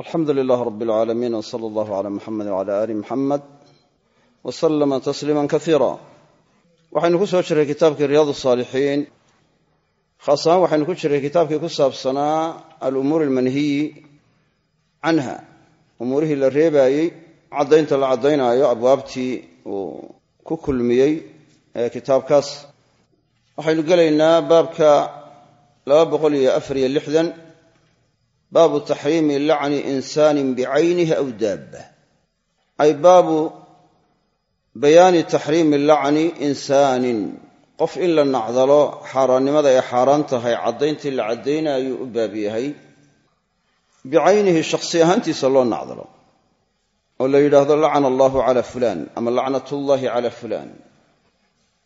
alxamdu lilaah rab alcaalamiin w sala allahu cala muxamedi wcala aali muxamed wa salama tasliima kaiira waxaynu ku soo jiray kitaabkii riyaad saalixiin khaas ahaan waxaynu ku jiray kitaabkii ku saabsanaa alumuur almanhiyi canha. Umuurihii la reebaayey caddaynta la caddaynaayo abwaabtii uu ku kulmiyey ee kitaabkaas. Waxaynu gelaynaa baabka laba baabu taxriimi lacni insaanin bicaynihi aw daabba. Ay baabu bayaani taxriimi lacni insaanin. Qof in la nacdalo xaaraannimada ay xaaraan tahay caddayntii la caddaynayuu u baab yahay. Bicaynihi shakhsi ahaantiisa loo nacdalo oo la yidhaahdo lacana allahu cala fulaan ama lacnatullaahi cala fulaan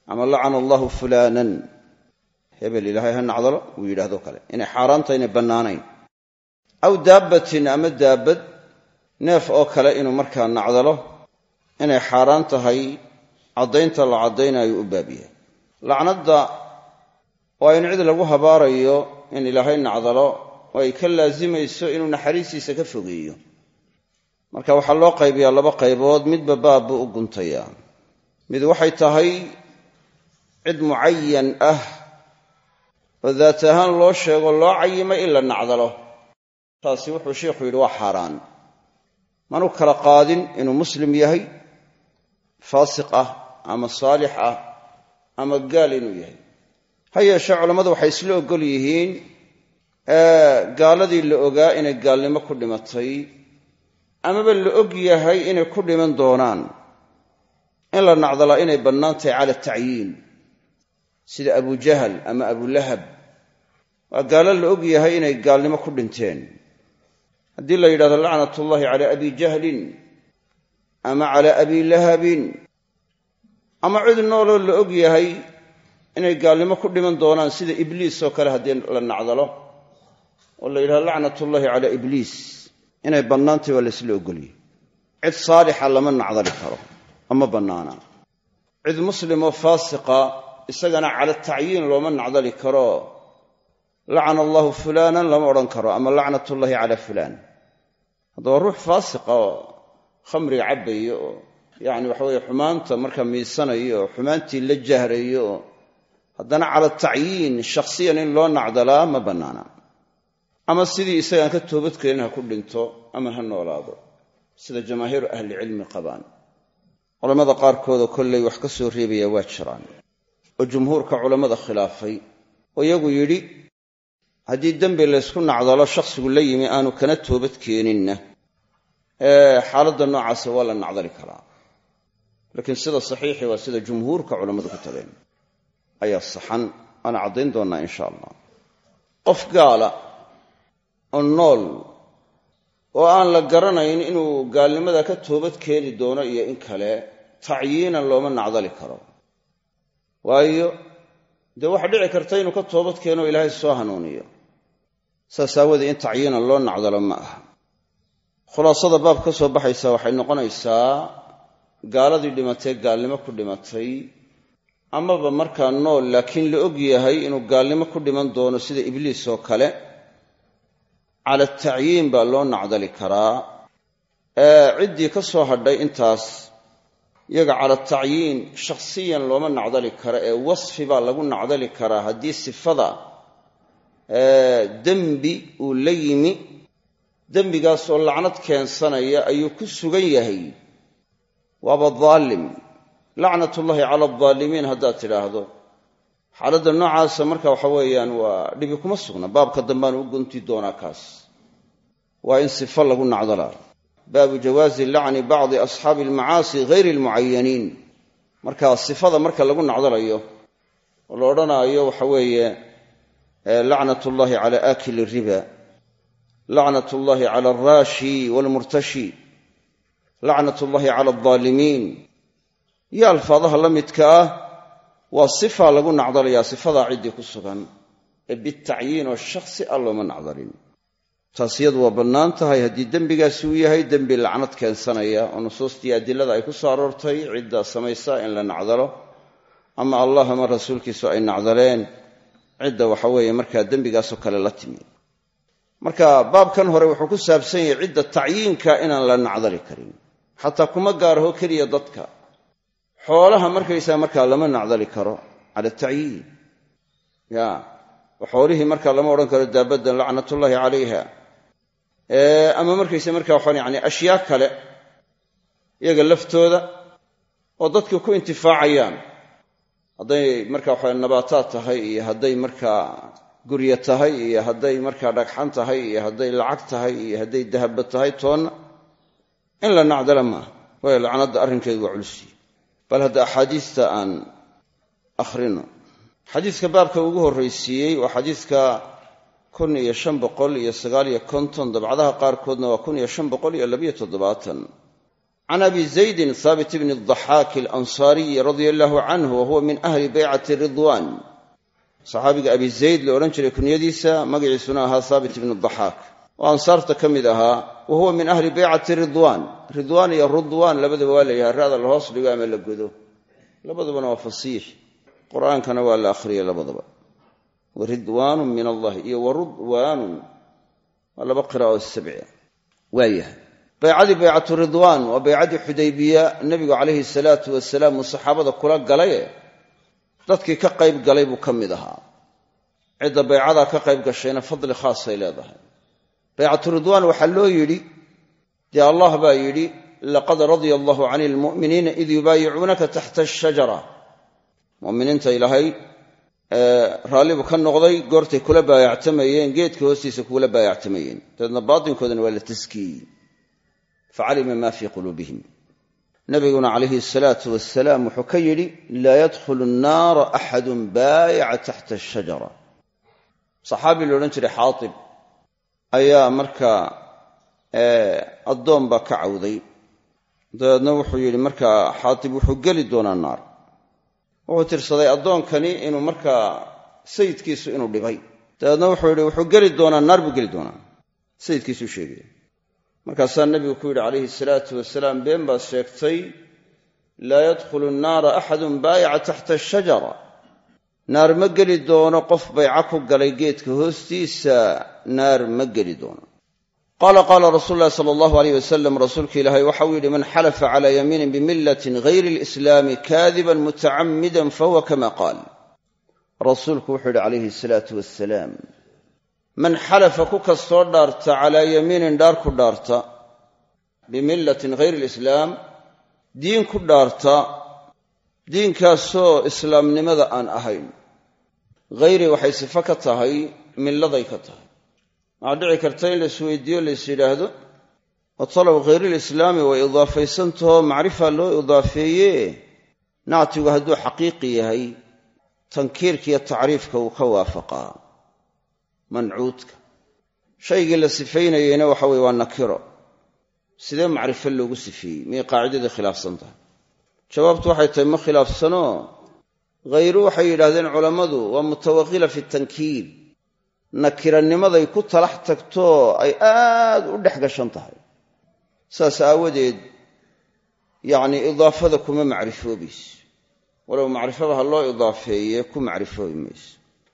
ama lacana allahu fulaanan. Hebel ilaahay ha nacdalo aw daabbatin ama daabbad neef oo kale inuu markaa nacdalo inay xaaraan tahay caddaynta la caddaynayo u baab yahay. Lacnadda waa in cid lagu habaarayo in ilaahay nacdalo oo ay ka laasimayso inuu naxariistiisa ka fogeeyo. Marka waxaa loo qaybiyaa laba qaybood midba baab buu u guntayaa. Mid waxay tahay cid mucayan ah oo daat ahaan loo sheego loo cayimay in la nacdalo taasi wuxuu sheikhu yidhi waa xaaraan. Manu kala qaadin inuu muslim yahay faasiq ah ama saalix ah ama gaal inuu yahay. Ha yeeshee culammadu waxay isla oggol yihiin gaaladii la ogaa inay gaalnimo ku dhimatay amaba la og yahay inay ku dhiman doonaan in la nacdalaa inay bannaan tahay cala tacyiin sida abujahal ama abulahab waa gaalo la og yahay inay gaalnimo ku dhinteen haddii la yidhahdo lacnatullaahi cala abi jahlin ama cala abi lahabin ama cid nooloo la og yahay inay gaalnimo ku dhiman doonaan sida ibliis oo kale haddii la nacdalo oo la yidhahdo lacnatullaahi cala ibliis inay bannaantahy waa laysla ogolyahy cid saalixa lama nacdali karo ama bannaana. Cid muslimoo faasiqa isagana cala tacyiin looma nacdali karo lacana allahu fulaanan lama odhan karo ama lacnatullaahi cala fulaan. Haddaba ruux faasiqa oo khamriga cabbayo oo yacni waxa weye xumaanta markaa miisanayo oo xumaantii la jahrayo oo haddana cala tacyiin shakhsiyan in loo nacdalaa ma bannaana. Ama sidii isagaan ka toobadkeenin ha ku dhinto ama ha noolaado sida jamaahiiru ahlicilmi qabaan. Culammada qaarkoodoo kollay wax ka soo reebaya waa jiraan. Oo jumhuurka culammada khilaafay oo iyagu yidhi haddii dembi laysku nacdalo shakhsigu la yimi aanu kana toobad keeninna. Xaaladda noocaasa waa la nacdali karaa. Laakiin sida saxiixi waa sida jumhuurka culammadu ku tageen ayaa saxan. Waana caddayn doonnaa insha allah. Qof gaala oo nool oo aan la garanayn inuu gaalnimada ka toobad keeni doono iyo in kale tacyiinan looma nacdali karo. Waayo dee waxa dhici karta inuu ka toobad keeno ilaahay soo hanuuniyo. Saas aawoodee in tacyiinan loo nacdalo ma aha. Khulaasada baab ka soo baxaysa waxay noqonaysaa gaaladii dhimatay gaalnimo ku dhimatay amaba markaa nool laakiin la og yahay inuu gaalnimo ku dhiman doono sida ibliis oo kale. Cala tacyiin baa loo nacdali karaa. Ciddii ka soo hadhay intaas iyaga cala tacyiin shakhsiyan looma nacdali kara ee wasfi baa lagu nacdali karaa haddii sifada dembi uu la yimi dembigaas oo lacnad keensanaya ayuu ku sugan yahay. Waaba daalim. Lacnatullaahi cala aldaalimiin haddaad tidhaahdo. Xaaladda noocaasa marka waxa weeyaan waa dhibi kuma sugna baabka dambeanu u gunti doonaa kaas. Waa in sifo lagu nacdalaa baabu jawaazi lacni bacdi asxaabi almacaasi hayri almucayaniin marka sifada marka lagu nacdalayo oo la odhanaayo waxa weeye lacnat ullaahi cala aakili riba lacnat ullaahi cala alraashi waalmurtashi lacnat ullaahi cala aldaalimiin. Iyo alfaadaha la midka ah waa sifa lagu nacdalayaa sifadaa ciddii ku sugan ee bitacyiin oo shakhsi ah taas iyadu waa bannaan tahay haddii dembigaasi uu yahay dembi lacnad keensanaya oo nusuustii adilada ay ku soo aroortay cidda samaysa in la nacdalo ama allah ama rasuulkiisu ay nacdaleen cidda waxa weeye markaa dembigaasoo kale la timi. Marka baabkan hore wuxuu ku saabsan yahay cidda tacyiinka inaan la nacdali karin xataa kuma gaaraho keliya dadka. Xoolaha markaysaa markaa lama nacdali karo cala tacyiin. Ya xoolihii markaa lama odhan karo daabaddan lacnatullaahi calayha ama markaysa markaa waxaan yani ashyaa kale iyaga laftooda oo dadku ku intifaacayaan. Hadday markaa waxa nabaataad tahay iyo hadday markaa guryo tahay iyo hadday markaa dhagxan tahay iyo hadday lacag tahay iyo hadday dahaba tahay toonna in la nacdala maaha. Waayo lacnadda arrinkeedu waa culsiy bal hadda axaadiista aan akhrino. Xadiiska baabka ugu horraysiiyey waa xadiiska kun iyo shan boqol iyo sagaal iyo konton dabcadaha qaarkoodna waa kun iyo shan boqol iyo labiyo toddobaatan. Can abi zaydin haabit bni daxaaki alansaariyi radia allaahu canhu wa huwa min ahli baycati ridwan. Saxaabiga abi zayd la odhan jiray kunyadiisa magaciisuna ahaa haabit ibnu daxaak oo ansaarta ka mid ahaa wa huwa min ahli baycati ridwan. Ridwaan iyo rudwaan labadaba waa la yidhaha ra'da la hoos dhigo ama la godo. Labadabana waa fasiix. Qur'aankana waa la akhriyay labadaba wa ridwaanun min allahi iyo wa rudwaanun waa laba qiraa'o sabcia waayahay. Baycadii baycatu ridwaan waa baycadii xudaybiya nebigu calayhi salaatu kula galaye dadkii ka qayb galay buu ka mid ahaa. Cidda baycadaa ka qayb gashayna fadli khaasay leedahay. Baycatu ridwaan waxaa loo yidhi dee allah baa yidhi laqad radia allahu cani lmu'miniina id yubaayicuunaka taxta ashajara muminiinta ilaahay raallibu ka noqday goortay kula baayactamayeen geedka hoostiisa kugula baayactamayeen. Dabeedna baatinkoodana waa la taskiyey facalima ma fii quluubihim. Nabiguna calayhi asalaatu wasalaam wuxuu ka yidhi laa yadkhulu nnaara axadun baayaca taxta ashajara saxaabi la odhan jiray xaatib ayaa markaa addoon baa ka cawday. Dabeedna wuxuu yidhi markaa xaatib wuxuu geli doonaa naar wuxuu tirsaday addoonkani inuu markaa sayidkiisu inuu dhibay. Dabeedna wuxuu yidhi wuxuu geli doonaa naar buu geli doonaa sayidkiisuu sheegaya markaasaa nebigu ku yidhi calayhi salaatu wasalaam been baad sheegtay laa yadkhulu nnaara axadun baayaca taxta ashajara naar ma geli doono qof bayca ku galay geedka hoostiisa naar ma geli doono qaala qaala rasuulu llahi sala allahu aleyh wasalam rasuulka ilaahay waxau yidhi man xalafa cala yamiinin bimillatin gayri alislaami kaadiban mutacammidan fahuwa kama qaal rasuulku wuxuu yidhi calayhi asalaatu wasalaam man xalafa ku kastoo dhaarta calaa yamiinin dhaar ku dhaarta bimillatin hayri alislaam diin ku dhaarta diinkaasoo islaamnimada aan ahayn hayri waxay sifo ka tahay milladay ka tahay waxaa dhici karta in la isweydiiyo lais yidhaahdo watalow hayrilislaami way idaafaysantaho macrifa loo idaafeeye nactigu hadduu xaqiiqi yahay tankiirkiiyo tacriifka wuu ka waafaqaa mancuudka. Shaygii la sifaynayeyna waxa weye waa nakiro. Sidee macrifo loogu sifeeyey? Miyay qaacidadii khilaafsan tahay? Jawaabtu waxay tahay ma khilaafsano hayru waxay yidhahdeen culammadu waa mutawaqila fi tankiir nakiranimaday ku talax tagtoo ay aad u dhex gashan tahay. Saas aawadeed yacnii idaafada kuma macrifoobayso walow macrifada ha loo idaafeeye ku macrifoobi mayso.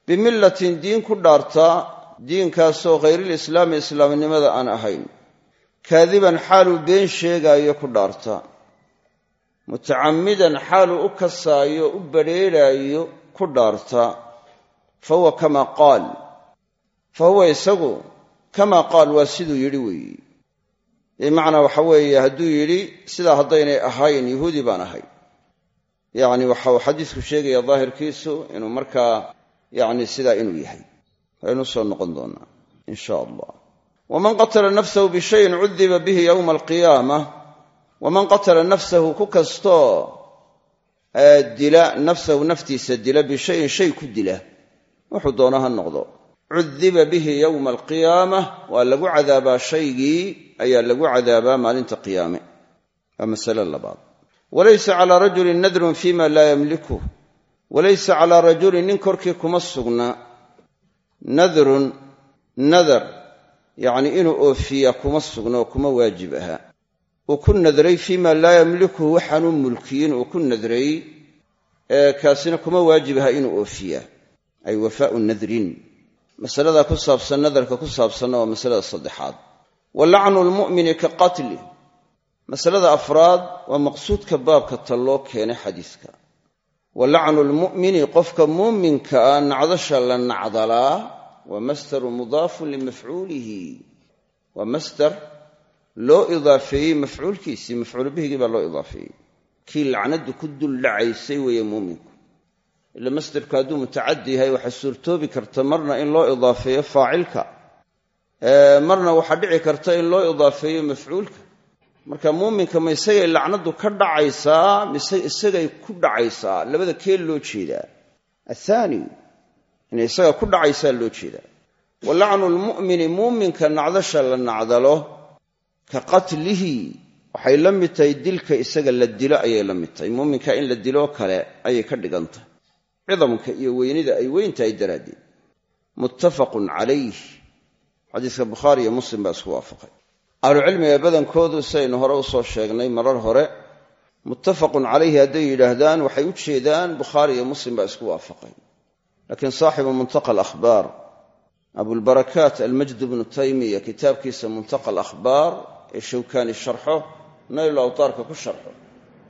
Bimillatin diin ku dhaarta diinkaasoo hayrilislaami islaamnimada aan ahayn. Kaadiban xaaluu been sheegaayo ku dhaarta. Mutacammidan xaaluu u kasaayo u badrheeraayo ku dhaarta. Fa huwa kama qaal fa huwa isagu kamaa qaal waa siduu yidhi weeye bimacnaa waxa weeye hadduu yidhi sidaa haddaynay ahayn yuhuudi baan ahay yacni waxau xadiisku sheegaya daahirkiisu inuu markaa yacni sidaa inuu yahay waynu soo noqon doonaa in sha allah waman qatala nafsahu bishayin cudiba bihi yowma alqiyaama waman qatala nafsahu ku kastoo dila nafsahu naftiisa dila bishayin shay ku dila wuxuu doono ha noqdo cudiba bihi yowma alqiyaama waa lagu cadaabaa shaygii ayaa lagu cadaabaa maalinta qiyaame waa masale labaad walaysa calaa rajulin nadrun fima laa yamliku walaysa calaa rajulin nin korkii kuma sugna nadrun nadar yacni inuu oofiya kuma sugna oo kuma waajib aha uu ku nadray fiima laa yamlikuhu waxaanuu mulkiyin uu ku nadray kaasina kuma waajib aha inuu oofiyaa ay wafaau nadrin masalada ku saabsan nadarka ku saabsanna waa masalada saddexaad. Wa lacnu lmu'mini ka qatli. Masalada afraad waa maqsuudka baabka ta loo keenay xadiiska. Wa lacnu lmu'mini qofka muuminka ah nacdasha la nacdalaa waa masdaru mudaafun limafcuulihi waa masdar loo idaafeeyey mafcuulkiisii mafcuulu bihigii baa loo idaafeeyey. Kii lacnadu ku dul dhacaysay weeye muuminku ila masdarku hadduu mutacadi yahay waxaa suurtoobi karta marna in loo idaafeeyo faacilka. Marna waxaa dhici karta in loo idaafeeyo mafcuulka. Marka muuminka ma isagay lacnadu ka dhacaysaa mise isagay ku dhacaysaa labada kee loo jeedaa. Athaani inay isaga ku dhacaysaa loo jeedaa. Wa lacnu lmu'mini muuminka nacdasha la nacdalo ka qatlihi waxay la tahay dilka isaga la dilo ayay la muuminka in la diloo kale ayay ka dhigan cidamka iyo weynida ay weyn tahay daraaddeed. Muttafaqun calayh. Xadiiska bukhaari iyo muslim baa isku waafaqay. Ahlucilmiga badankoodu sidaynu hore u soo sheegnay marar hore muttafaqun calayhi hadday yidhaahdaan waxay u jeedaan bukhaari iyo muslim baa isku waafaqay. Laakiin saaxibu muntaqa alahbaar abulbarakaat almajd bnu taymiya kitaabkiisa muntaqa alakhbaar ee shawkaani sharxo nayl awtaarka ku sharxo.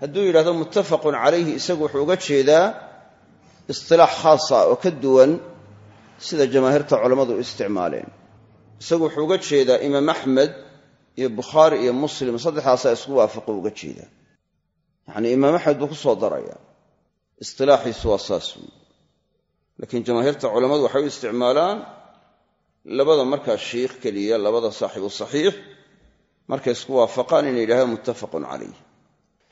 Hadduu yidhahdo muttafaqun calayhi isagu wuxuu uga jeedaa istilaax khaasa oo ka duwan sida jamaahiirta culammadu u isticmaaleen. Isagu wuxuu uga jeedaa imaam axmed iyo bukhaari iyo muslim saddexdaasaa isku waafaqo uga jeedaa yacnii imaam axmed buu ku soo daraya. Istilaaxiisu waa saas wey laakiin jamaahiirta culammadu waxay u isticmaalaan labada markaa shiikh keliya labada saaxibu saxiix markay isku waafaqaan inay yidhahdaan muttafaqun calayh.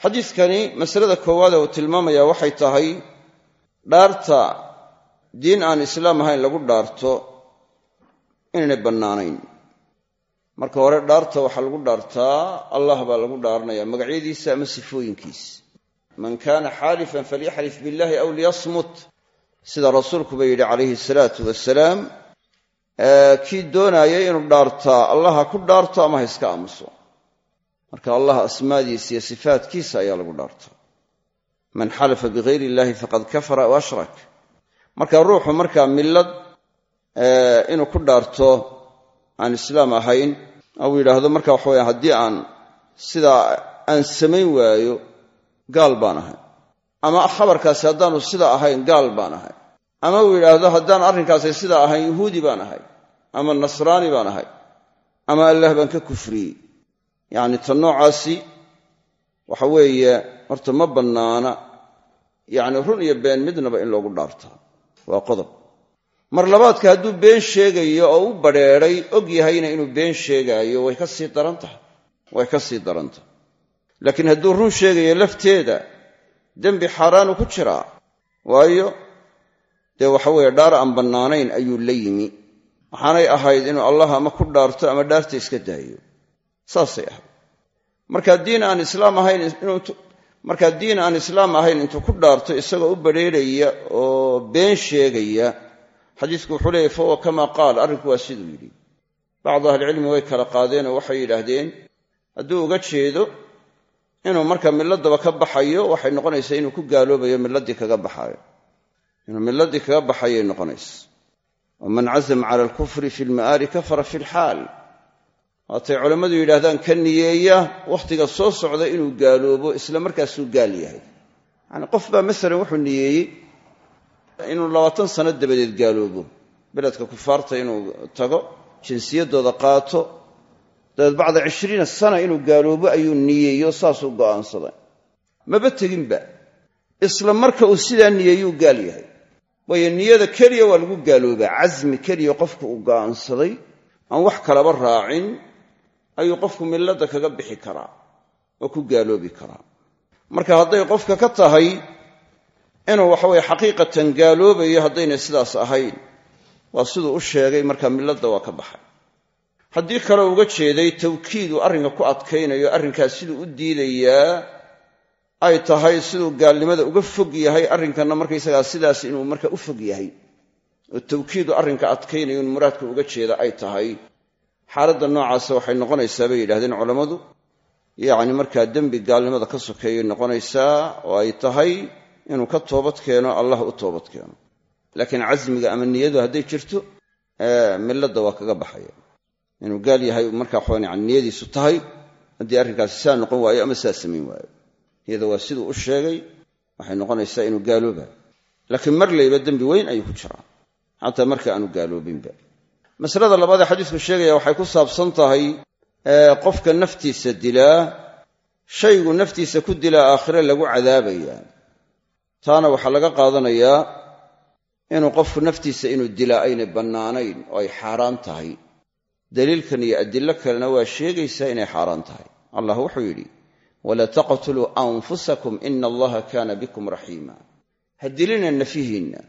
Xadiidkani masalada koowaade uu tilmaamaya waxay tahay dhaarta diin aan islaam ahayn lagu dhaarto inaynay bannaanayn. Marka hore dhaarta waxaa lagu dhaartaa allah baa lagu dhaaranaya magacyadiisa ama sifooyinkiisa man kaana xaalifan falyaxlif billahi aw liyasmut sida rasuulkuba yidhi calayhi salaatu wasalaam kii doonaayay inuu dhaartaa allah ha ku dhaarto ama ha iska aamuso. Marka allah asmaadiisa iyo sifaatkiisa ayaa lagu dhaartaa man xalafa bigayr illahi faqad kafara aw ashrak. Marka ruuxu markaa millad inuu ku dhaarto aan islaam ahayn ou yidhaahdo marka waxa weye haddii aan sidaa aan samayn waayo gaal baan ahay. Ama khabarkaasi haddaanu sida ahayn gaal baan ahay. Ama uu yidhaahdo haddaan arrinkaasi sidaa ahayn yuhuudi baan ahay. Ama nasraani baan ahay. Ama allah baan ka kufriyey. Yacni ta noocaasi waxa weeye horta ma bannaana. Yacni run iyo been midnaba in loogu dhaartaa waa qodob. Mar labaadka hadduu been sheegayo oo u badrheeray og yahayna inuu been sheegaayo way ka sii daran tahay. Way ka sii daran tahay. Laakiin hadduu run sheegayo lafteeda dembi xaaraanu ku jiraa. Waayo dee waxa weeye dhaar aan bannaanayn ayuu la yimi. Waxaanay ahayd inuu allah ama ku dhaarto ama dhaarta iska daayo. Saasay ahayd markaa diin aan islaam ahayn markaa diin aan islaam ahayn intuu ku dhaarto isagoo u badrheeraya oo been sheegaya xadiisku wuxuu leeyay fahuwa kamaa qaal arrinku waa siduu yidhi. Bacdu ahlicilmi way kala qaadeen oo waxay yidhaahdeen hadduu uga jeedo inuu marka milladaba ka baxayo waxay noqonaysaa inuu ku gaaloobayo milladdii kaga baxaayo. Inuu milladdii kaga baxayay noqonaysa. Waman cazama cala alkufri fi lma'aali kafara fi lxaal waatay culammadu yidhaahdaan ka niyeeya wakhtiga soo socda inuu gaaloobo isla markaasuu gaal yahay. Yacani qof baa masalan wuxuu niyeeyey inuu labaatan sano dabadeed gaaloobo beledka kufaarta inuu tago jinsiyaddooda qaato dabeed bacda cishriina sana inuu gaaloobo ayuu niyeeyo saasuu go'aansaday. Maba teginba isla marka uu sidaa niyeeyuu gaal yahay. Waayo niyada keliya waa lagu gaaloobaa casmi keliya qofku uu go'aansaday aan wax kalaba raacin ayuu qofku milladda kaga bixi karaa oo ku gaaloobi karaa. Marka hadday qofka ka tahay inuu waxaweye xaqiiqatan gaaloobayo haddaynay sidaas ahayn waa siduu u sheegay marka milladda waa ka baxay. Haddii kale uga jeeday tawkiiduu arrinka ku adkaynayo arrinkaas siduu u diidayaa ay tahay siduu gaalnimada uga fog yahay arrinkanna markaysagaa sidaas inuu marka u fog yahay. Oo tawkiidu arrinka adkaynayo in muraadka uga jeeda ay tahay xaaladda noocaasa waxay noqonaysaa bay yidhahdeen culammadu. Yacni markaa dembi gaalnimada ka sokeeyay noqonaysaa oo ay tahay inuu ka toobad keeno allah u toobad keeno. Laakiin casmiga ama niyadu hadday jirto milladda waa kaga baxaya. Inuu gaal yahay markaa yani niyadiisu tahay haddii arrinkaasi saa noqon waayo ama saa samayn waayo. Iyada waa siduu u sheegay waxay noqonaysaa inuu gaalooba. Laakiin mar layba dembi weyn ayuu ku jiraa. Xataa marka aanu gaaloobinba masalada labaad ee xadiisku sheegaya waxay ku saabsan tahay qofka naftiisa dilaa shaygu naftiisa ku dilaa aakhire lagu cadaabayaa taana waxaa laga qaadanayaa inuu qofku naftiisa inuu dilaa aynay bannaanayn oo ay xaaraan tahay. Daliilkan iyo adillo kalena waa sheegaysaa inay xaaraan tahay. Allah wuxuu yidhi wala taqtuluu anfusakum ina allaha kaana bikum raxiima. Ha dilina nafihiinna.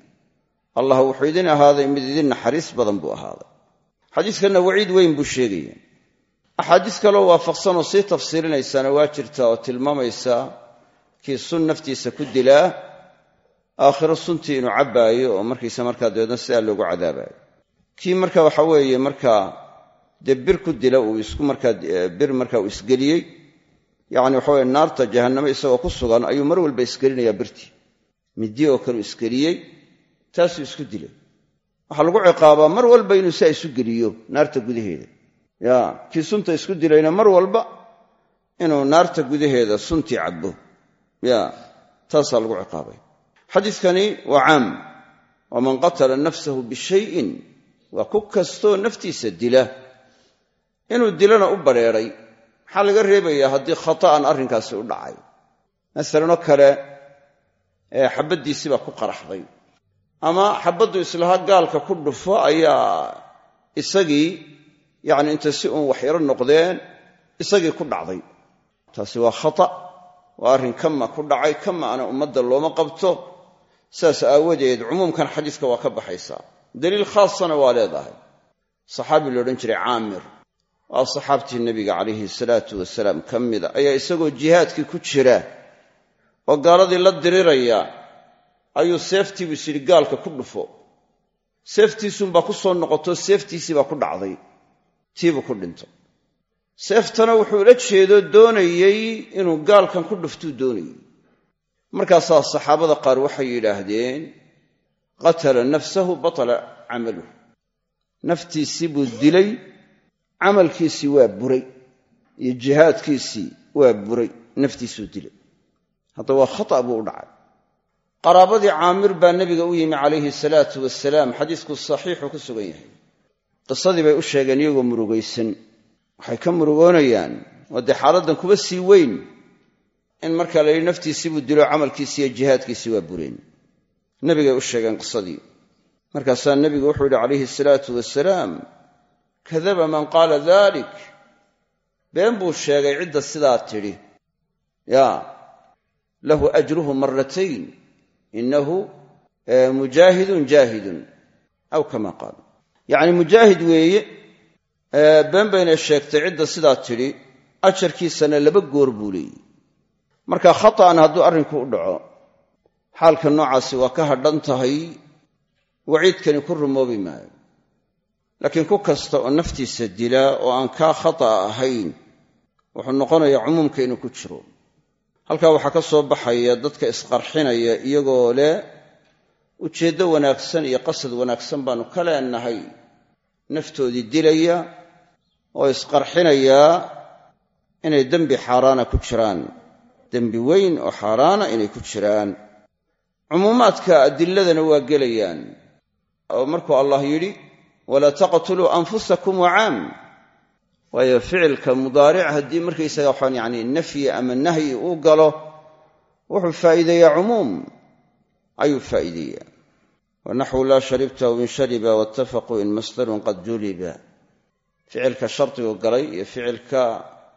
Allah wuxuu idin ahaaday mid idin naxariis badan buu ahaaday xadiiskanna waciid weyn buu sheegaya. Axaadiis kaloo waafaqsan oo sii tafsiirinaysaana waa jirta oo tilmaamaysa kii sun naftiisa ku dilaa aakhiro suntii inuu cabbaayo oo markiisa markaa dabeedna sidaa loogu cadaabayo kii marka waxa weeye markaa dee bir ku dila uu isku markaa bir markaa uu isgeliyey yacni waxa weye naarta jahanname isagoo ku sugan ayuu mar walba isgelinayaa birtii. Middi oo kale u isgeliyey taasuu isku dilay waxaa lagu ciqaabaa mar walba inuu saa isu geliyo naarta gudaheeda. Ya kii sunta isku dilayna mar walba inuu naarta gudaheeda suntii cabbo ya taasaa lagu ciqaabay. Xadiiskani waa caam. Waman qatala nafsahu bishayin waa ku kastoo naftiisa dila. Inuu dilana u badrheeray maxaa laga reebayaa haddii khata'an arrinkaasi u dhacay? Masalanoo kale xabaddiisii baa ku qaraxday ama xabaddu islaha gaalka ku dhufo ayaa isagii yacni inta si uun waxyaro noqdeen isagii ku dhacday. Taasi waa khata' waa arrin kama ku dhacay kamaana ummadda looma qabto. Saas aawadeed cumuumkan xadiiska waa ka baxaysaa daliil khaasana waa leedahay. Saxaabi la odhan jiray caamir. Waa saxaabtii nebiga calayhi salaatu wasalaam ka mida ayaa isagoo jihaadkii ku jira oo gaaladii la diriraya ayuu seeftiibu is yidhi gaalka ku dhufo. Seeftiisuunbaa ku soo noqoto seeftiisii baa ku dhacday. Tiibuu ku dhinto. Seeftana wuxuu ula jeedo doonayey inuu gaalkan ku dhuftuu doonayey. Markaasaa saxaabada qaar waxay yidhaahdeen qatala nafsahu batala camaluhu. Naftiisii buu dilay camalkiisii waa buray iyo jihaadkiisii waa buray naftiisuu dilay. Hadda waa khata' buu u dhacay qaraabadii caamir baa nebiga u yimi calayhi salaatu wasalaam xadiisku saxiixu ku sugan yahay. Qisadii bay u sheegeen iyagoo murugaysan waxay ka murugoonayaan. Oo dee xaaladdan kuba sii weyn. In markaa la yidhi naftiisii buu dilo camalkiisii iyo jihaadkiisii waa bureen. Nebigay u sheegeen qisadii. Markaasaa nebigu wuxuu yidhi calayhi salaatu wasalaam kadaba man qaala dalik been buu sheegay cidda sidaa tidhi. Ya lahu ajruhu maratayn inahu mujaahidun jaahidun aw kama qaal yacni mujaahid weeye been bayna sheegtay cidda sidaa tidhi ajarkiisana laba goor buu leeyihi marka khata'an hadduu arrinku u dhaco xaalka noocaasi waa ka hadhan tahay waciidkani ku rumoobi maayo laakiin ku kasta oo naftiisa dilaa oo aan kaa khata'a ahayn wuxuu noqonayaa cumuumka inuu ku jiro halkaa waxaa ka soo baxaya dadka isqarxinaya iyagoo leh ujeeddo wanaagsan iyo qasad wanaagsan baannu ka leenahay. Naftoodii dilaya oo isqarxinayaa inay dembi xaaraana ku jiraan. Dembi weyn oo xaaraana inay ku jiraan. Cumuumaadka adiladana waa gelayaan. Oo markuu allah yidhi walaa taqtuluu anfusakum waa caam waayo ficilka mudaaric haddii markaysaga waxaan yani nafyi ama nahyi uu galo wuxuu faa'iideeyaa cumuum. Ayuu faa'iideeyaa. Wanaxwu laa sharibta in shariba wattafaquu in masdarun qad juliba. Ficilka shardigu galay iyo ficilka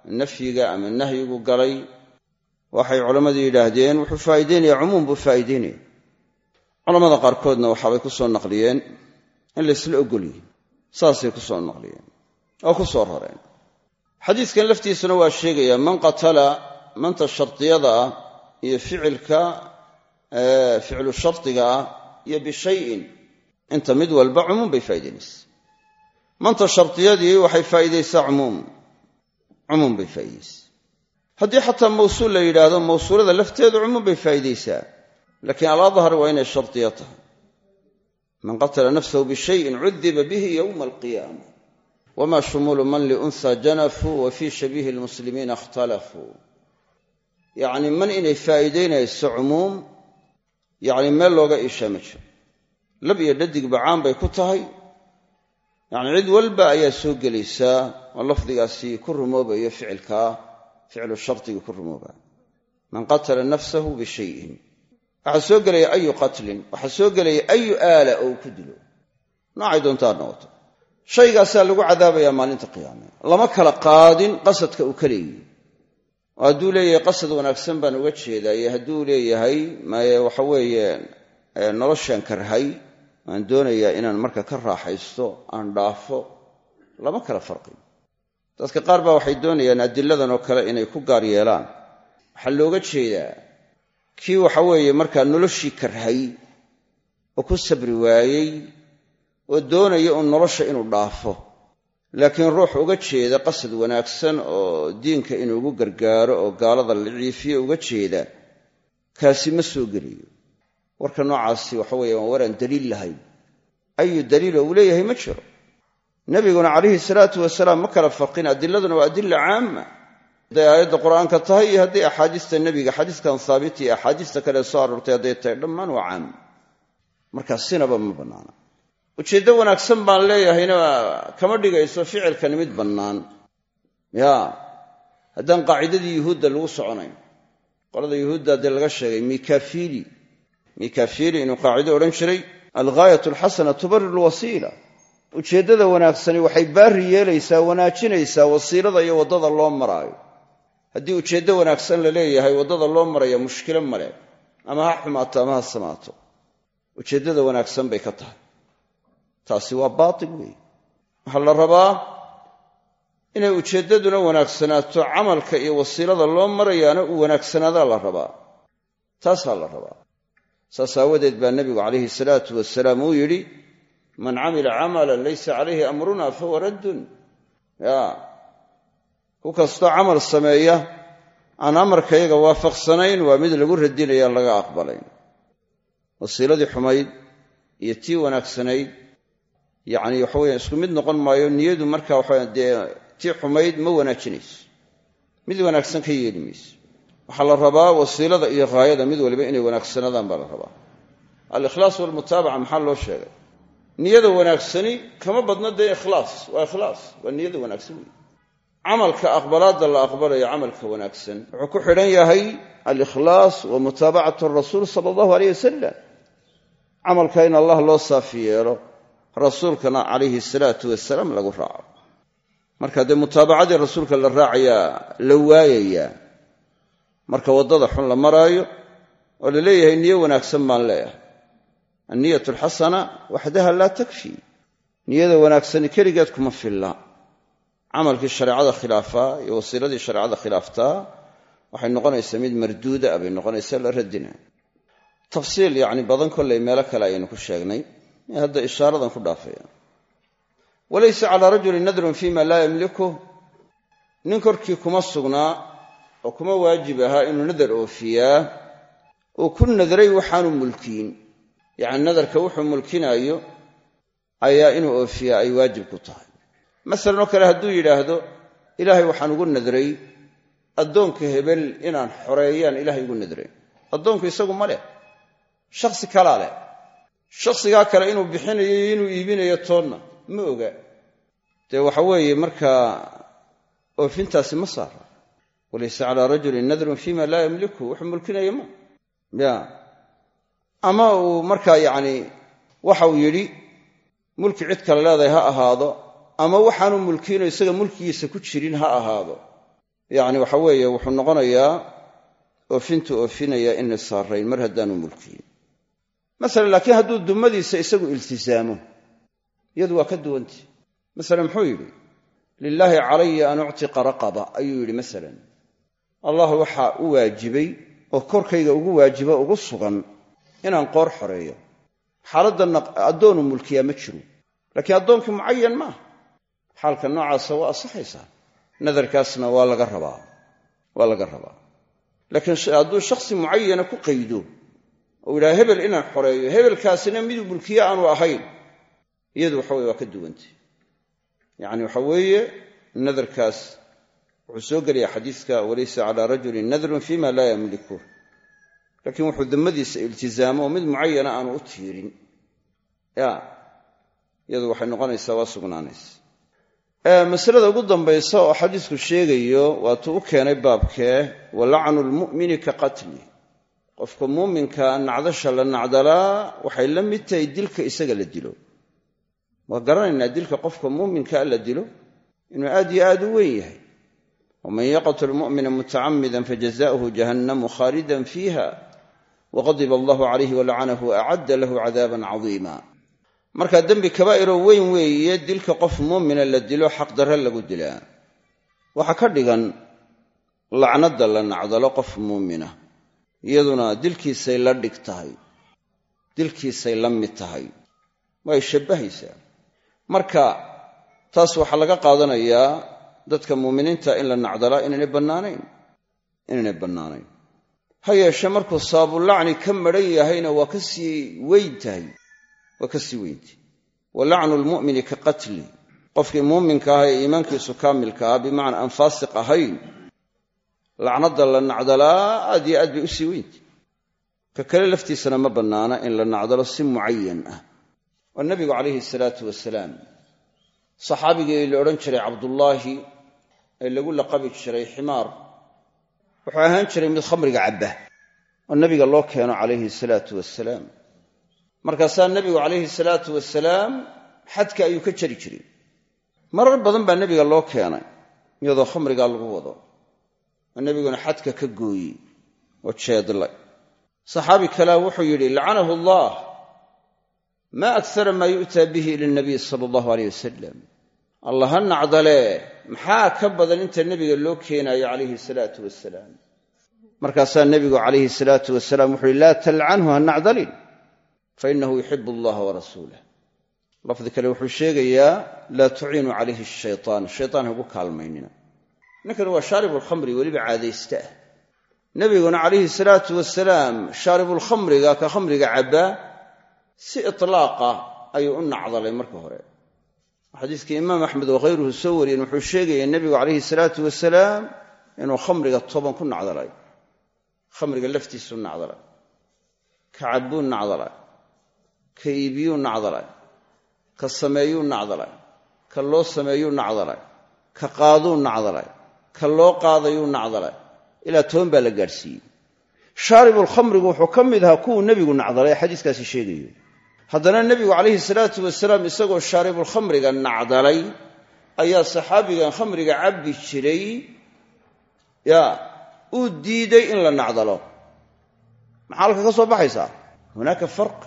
nafyiga ama nahyigu galay waxay culammadu yidhaahdeen wuxuu faa'iideynayaa cumuum buu faa'iideynaya culamada qaarkoodna waxaabay ku soo naqliyeen in laysla ogolyihi saasay ku naqliyeen oo ku soo rareen xadiidkan laftiisuna waa sheegaya man qatala manta shardiyada ah iyo ficilka ficlu shardiga ah iyo bishayin inta mid walba cumuum bay faa'idaynaysa manta shardiyadii waxay faa'iidaysaa cumuum cumuum bay faa'iidaysaa haddii xataa mawsuul la yidhaahdo mawsuulada lafteedu cumuum bay faa'iidaysaa laakiin aladhar waa inay shardiya tahay. Man qatala nafsahu bishayin cudiba bihi yowma alqiyaama wma shumuulu man liunha janafuu wa fii shabiihi lmuslimiina ikhtalafuu yacni man inay faa'iidaynayso cumuum yacni meel looga iishaa ma jiro lab iyo dhadigba caan bay ku tahay yacni cid walba ayaa soo gelaysaa oo lafdigaasi ku rumoobayo ficilkaa ficlu shardigii ku rumoobaa man qatala nafsahu bishayin waxaa soo gelaya ayu qatlin waxaa soo gelaya ayu aala oo ku dilo noocay doontaa noqoto shaygaasaa lagu cadaabayaa maalinta qiyaame. Lama kala qaadin qasadka uu ka leeyihi oo hadduu leeyahay qasad wanaagsan baan uga jeedaa iyo hadduu leeyahay maye waxa weeye noloshaan karhay aan doonayaa inaan marka ka raaxaysto aan dhaafo lama kala farqin. Dadka qaar baa waxay doonayaan adiladan oo kale inay ku gaar yeelaan. Waxaa looga jeedaa kii waxa weeye markaa noloshii karhay oo ku sabri waayey oo doonaya uun nolosha inuu dhaafo. Laakiin ruux uga jeeda qasad wanaagsan oo diinka inuu ugu gargaaro oo gaalada liciifiyo uga jeeda kaasi ma soo gelayo. Warka noocaasi waxa weeye waa waraan daliil lahayn. Ayu daliiloo uu leeyahay ma jiro. Nebiguna calayhi salaatu wasalaam ma kala farqin adiladuna waa adila caama. Hadday aayadda qur'aanka tahay iyo hadday axaadiista nebiga xadiiskan haabit iyo axaadiista kale soo aroortay hadday tahay dhammaan waa caam. Markaa sinaba ma bannaana ujeeddo wanaagsan baan leeyahayna kama dhigayso ficilkani mid bannaan. Ya haddaan qaacidadii yuhuudda lagu soconayn qolada yuhuudda dee laga sheegay mikafili mikafili inuu qaacido odhan jiray alghaayat alxasana tubarir lwasiila ujeeddada wanaagsani waxay baari yeelaysaa wanaajinaysaa wasiilada iyo waddada loo maraayo. Haddii ujeeddo wanaagsan la leeyahay waddada loo maraya mushkilo male ama ha xumaato ama ha samaato. Ujeeddada wanaagsan bay ka tahay taasi waa baatil weeye waxaa la rabaa inay ujeeddaduna wanaagsanaato camalka iyo wasiilada loo marayaana uu wanaagsanaadaa la rabaa. Taasaa la rabaa. Saas aawadeed baa nebigu calayhi salaatu wasalaam uu yidhi man camila camalan laysa calayhi amruna fahuwa raddun. Ya ku kastoo camal sameeya aan amarkayaga waafaqsanayn waa mid lagu radinayaan laga aqbalayn. Wasiiladii xumayd iyo tii wanaagsanayd yacni waxa weya isku mid noqon maayo niyadu marka waxawe dee tii xumayd ma wanaajinayso. Mid wanaagsan ka yeeli mayso waxaa la rabaa wasiilada iyo haayada mid waliba inay wanaagsanaadaan baa la rabaa. Alikhlaas walmutaabaca maxaa loo sheegay? Niyada wanaagsani kama badna dee ikhlaas. Waa ikhlaas. Waa niyada wanaagsan wey camalka aqbalaadda la aqbalayo camalka wanaagsan wuxuu ku xidhan yahay alikhlaas wa mutaabacatu rasuul sala allahu aleyh wasalam camalka in allah loo saafi yeelo rasuulkana calayhi salaatu wasalaam lagu raaco. Marka dee mutaabacadii rasuulka la raacayaa la waayayaa marka waddada xun la maraayo oo la leeyahay niyo wanaagsan baan leeyahay. Anniyat alxasana waxdaha laa takfi. Niyada wanaagsani keligeed kuma filla. Camalkii shareecada khilaafaa iyo wasiiladii shareecada khilaaftaa waxay noqonaysaa mid marduuda ah bay noqonaysaa la radina tafsiil yacni badan kollay meelo kale ayaynu ku sheegnay hadda ishaaradan ku dhaafaya walaysa calaa rajulin nadrun fima laa yamliku. Nin korkii kuma sugnaa oo kuma waajib ahaa inuu nadar oofiyaa. Uu ku nadray waxaanu mulkiyin yacni nadarka wuxuu mulkinaayo ayaa inuu oofiyaa ay waajib ku tahay. Masalan oo kale hadduu yidhaahdo ilaahay waxaan ugu nadray addoonka hebel inaan xoreeyaan ilaahay ugu nadray. Addoonku isagu ma leh. Shakhsi kalaa leh shakhsigaa kale inuu bixinayo iyo inuu iibinayo toonna ma oga. Dee waxa weeye markaa oofintaasi ma saara walaysa calaa rajulin nadrun fima laa yamliku wuxuu mulkinaya ma. Ya. Ama uu markaa yacni waxau yidhi mulki cid kale leedahay ha ahaado ama waxaanu mulkiino isaga mulkigiisa ku jirin ha ahaado. Yacni waxa weeye wuxuu noqonayaa oofintu oofinaya inay saarayn mar haddaanu mulkiyin masalan laakiin hadduu dummadiisa isagu iltisaamo iyadu waa ka duwanti. Masalan muxuu yidhi lilaahi calaya an uctiqa raqaba ayuu yidhi masalan. Allah waxaa u waajibay oo korkayga ugu waajiba ugu sugan inaan qoor xoreeyo. Xaaladdanna addoonu mulkiyaa ma jiro laakiin addoonkii mucayan maaha xaalka noocaasa waa asaxaysaa nadarkaasna waa laga rabaa. Waa laga rabaa. Laakiin hadduu shakhsi mucayana ku qaydo oo yidhaha hebel inaan xoreeyo hebelkaasina miduu mulkiye aanu ahayn. Iyadu waxa weye waa ka duwantay yacni waxa weeye nadarkaas wuxuu soo gelayaa xadiiska walaysa calaa rajulin nadrun fima laa yamliku. Laakiin wuxuu damadiisa iltizaamo oo mid mucayana aanu u tiirin. Ya iyadu waxay noqonaysaa waa sugnaanaysa. Masalada ugu dambaysa oo xadiisku sheegayo waatuu u keenay baabkee wa lmu'mini ka qatli qofka muuminka nacdasha la nacdalaa waxay la mid tahay dilka isaga la dilo. Waa garanaynaa dilka qofka muuminkaa la dilo? Inuu aad iyo aad u weyn yahay. Waman yaqtul mu'mina mutacamidan fajazauhu jahannamu khaalidan fiiha waqadiba allahu calayhi walacanahu acadda lahu cadaaban cadiima markaa dembi kabaa'iroo weyn weeye dilka qof muumina la dilo xaqdarre lagu dilaa. Waxaa ka dhigan lacnadda la nacdalo qof muumina iyaduna dilkiisay la dhig tahay dilkiisay la mid tahay. Way shabbahaysaa. Marka taas waxaa laga qaadanayaa dadka muuminiinta in la nacdalaa inaynay bannaanayn inaynay bannaanayn. Ha yeeshee markuu saabulacni ka madhan yahayna waa ka sii weyn tahay waa ka sii weyntahy wa lacnu lmu'mini ka qatli. Qofkii muuminka ah ee iimaankiisu kaamilka ah bimacnaa aan faasiq ahayn lacnadda la nacdalaa aad iyo aad bay u sii weyntahy ka kale laftiisana ma bannaana in la nacdalo si mucayan ah. Oo nebigu calayhi salaatu wasalaam saxaabigii la odhan jiray cabdullaahi ee lagu laqabi jiray ximaar wuxuu ahaan jiray mid khamriga cabba oo nebiga loo keeno calayhi salaatu wasalaam. Markaasaa nebigu calayhi salaatu wasalaam xadka ayuu ka jari jiray. Marar badan baa nebiga loo keenay iyadoo khamrigaa lagu wado oo nebiguna xadka ka gooyey oo jeedlay. Saxaabi kalea wuxuu yidhi lacanahu allah maa akara maa yu'taa bihi ila nabiy sala allahu aleyh wasalam allah ha nacdalee maxaa ka badan inta nebiga loo keenaayo calayhi salaatu wasalaam markaasaa nebigu calayhi salaatu wasalaam wuxu uhi laa talcanhu ha nacdalin fainahu yuxibu allaha warasuulah lafdi kale wuxuu sheegayaa laa tuciinu calayhi shaytaan shaytaan hagu kaalmaynina ninkan waa shaaribulkhamri weliba caadaysta. Ah nebiguna calayhi salaatu wasalaam shaaribulkhamriga ka khamriga cabbaa si itlaaqa ayuu u nacdalay marka hore. Xadiiskii imaam axmed oo khayruhu soo wariyeen wuxuu sheegaya nebigu calayhi salaatu wasalaam inuu khamriga toban ku nacdalay. Khamriga laftiisuu nacdalay. Ka cabbuu nacdalay. Ka iibiyuu nacdalay. Ka sameeyuu nacdalay. Ka loo sameeyuu nacdalay. Ka qaaduu nacdalay ka loo qaadayuu nacdalay. Ilaa toban baa la gaadhsiiyey. Shaaribulkhamrigu wuxuu ka mid ahaa kuwuu nebigu nacdalay ee xadiiskaasi sheegayo haddana nebigu calayhi salaatu wasalaam isagoo shaaribulkhamriga nacdalay ayaa saxaabigan khamriga cabbi jiray ya uu diiday in la nacdalo. Maxaa halka ka soo baxaysaa? Hunaaka farq.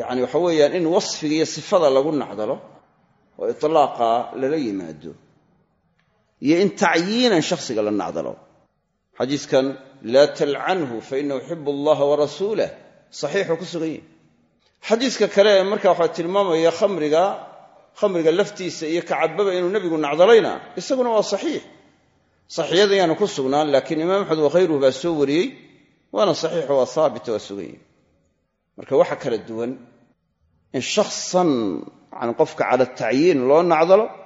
Yacni waxa weeyaan in wasfiga iyo sifada lagu nacdalo oo itlaaqa lala yimaado iyo in tacyiinan shakhsiga la nacdalo. Xadiiskan laa talcanhu fainahu yuxibu allaha warasuulah saxiixuu ku sugan yahi xadiiska kale ee marka waxaa tilmaamaya khamriga khamriga laftiisa iyo kacababa inuu nebigu nacdalayna isaguna waa saxiix. Saxiixyada yaanu ku sugnaan laakiin imaam axmed wakhayruhu baa soo wariyey waana saxiixo waa haabita waa sugan yahi marka waxa kala duwan in loo nacdalo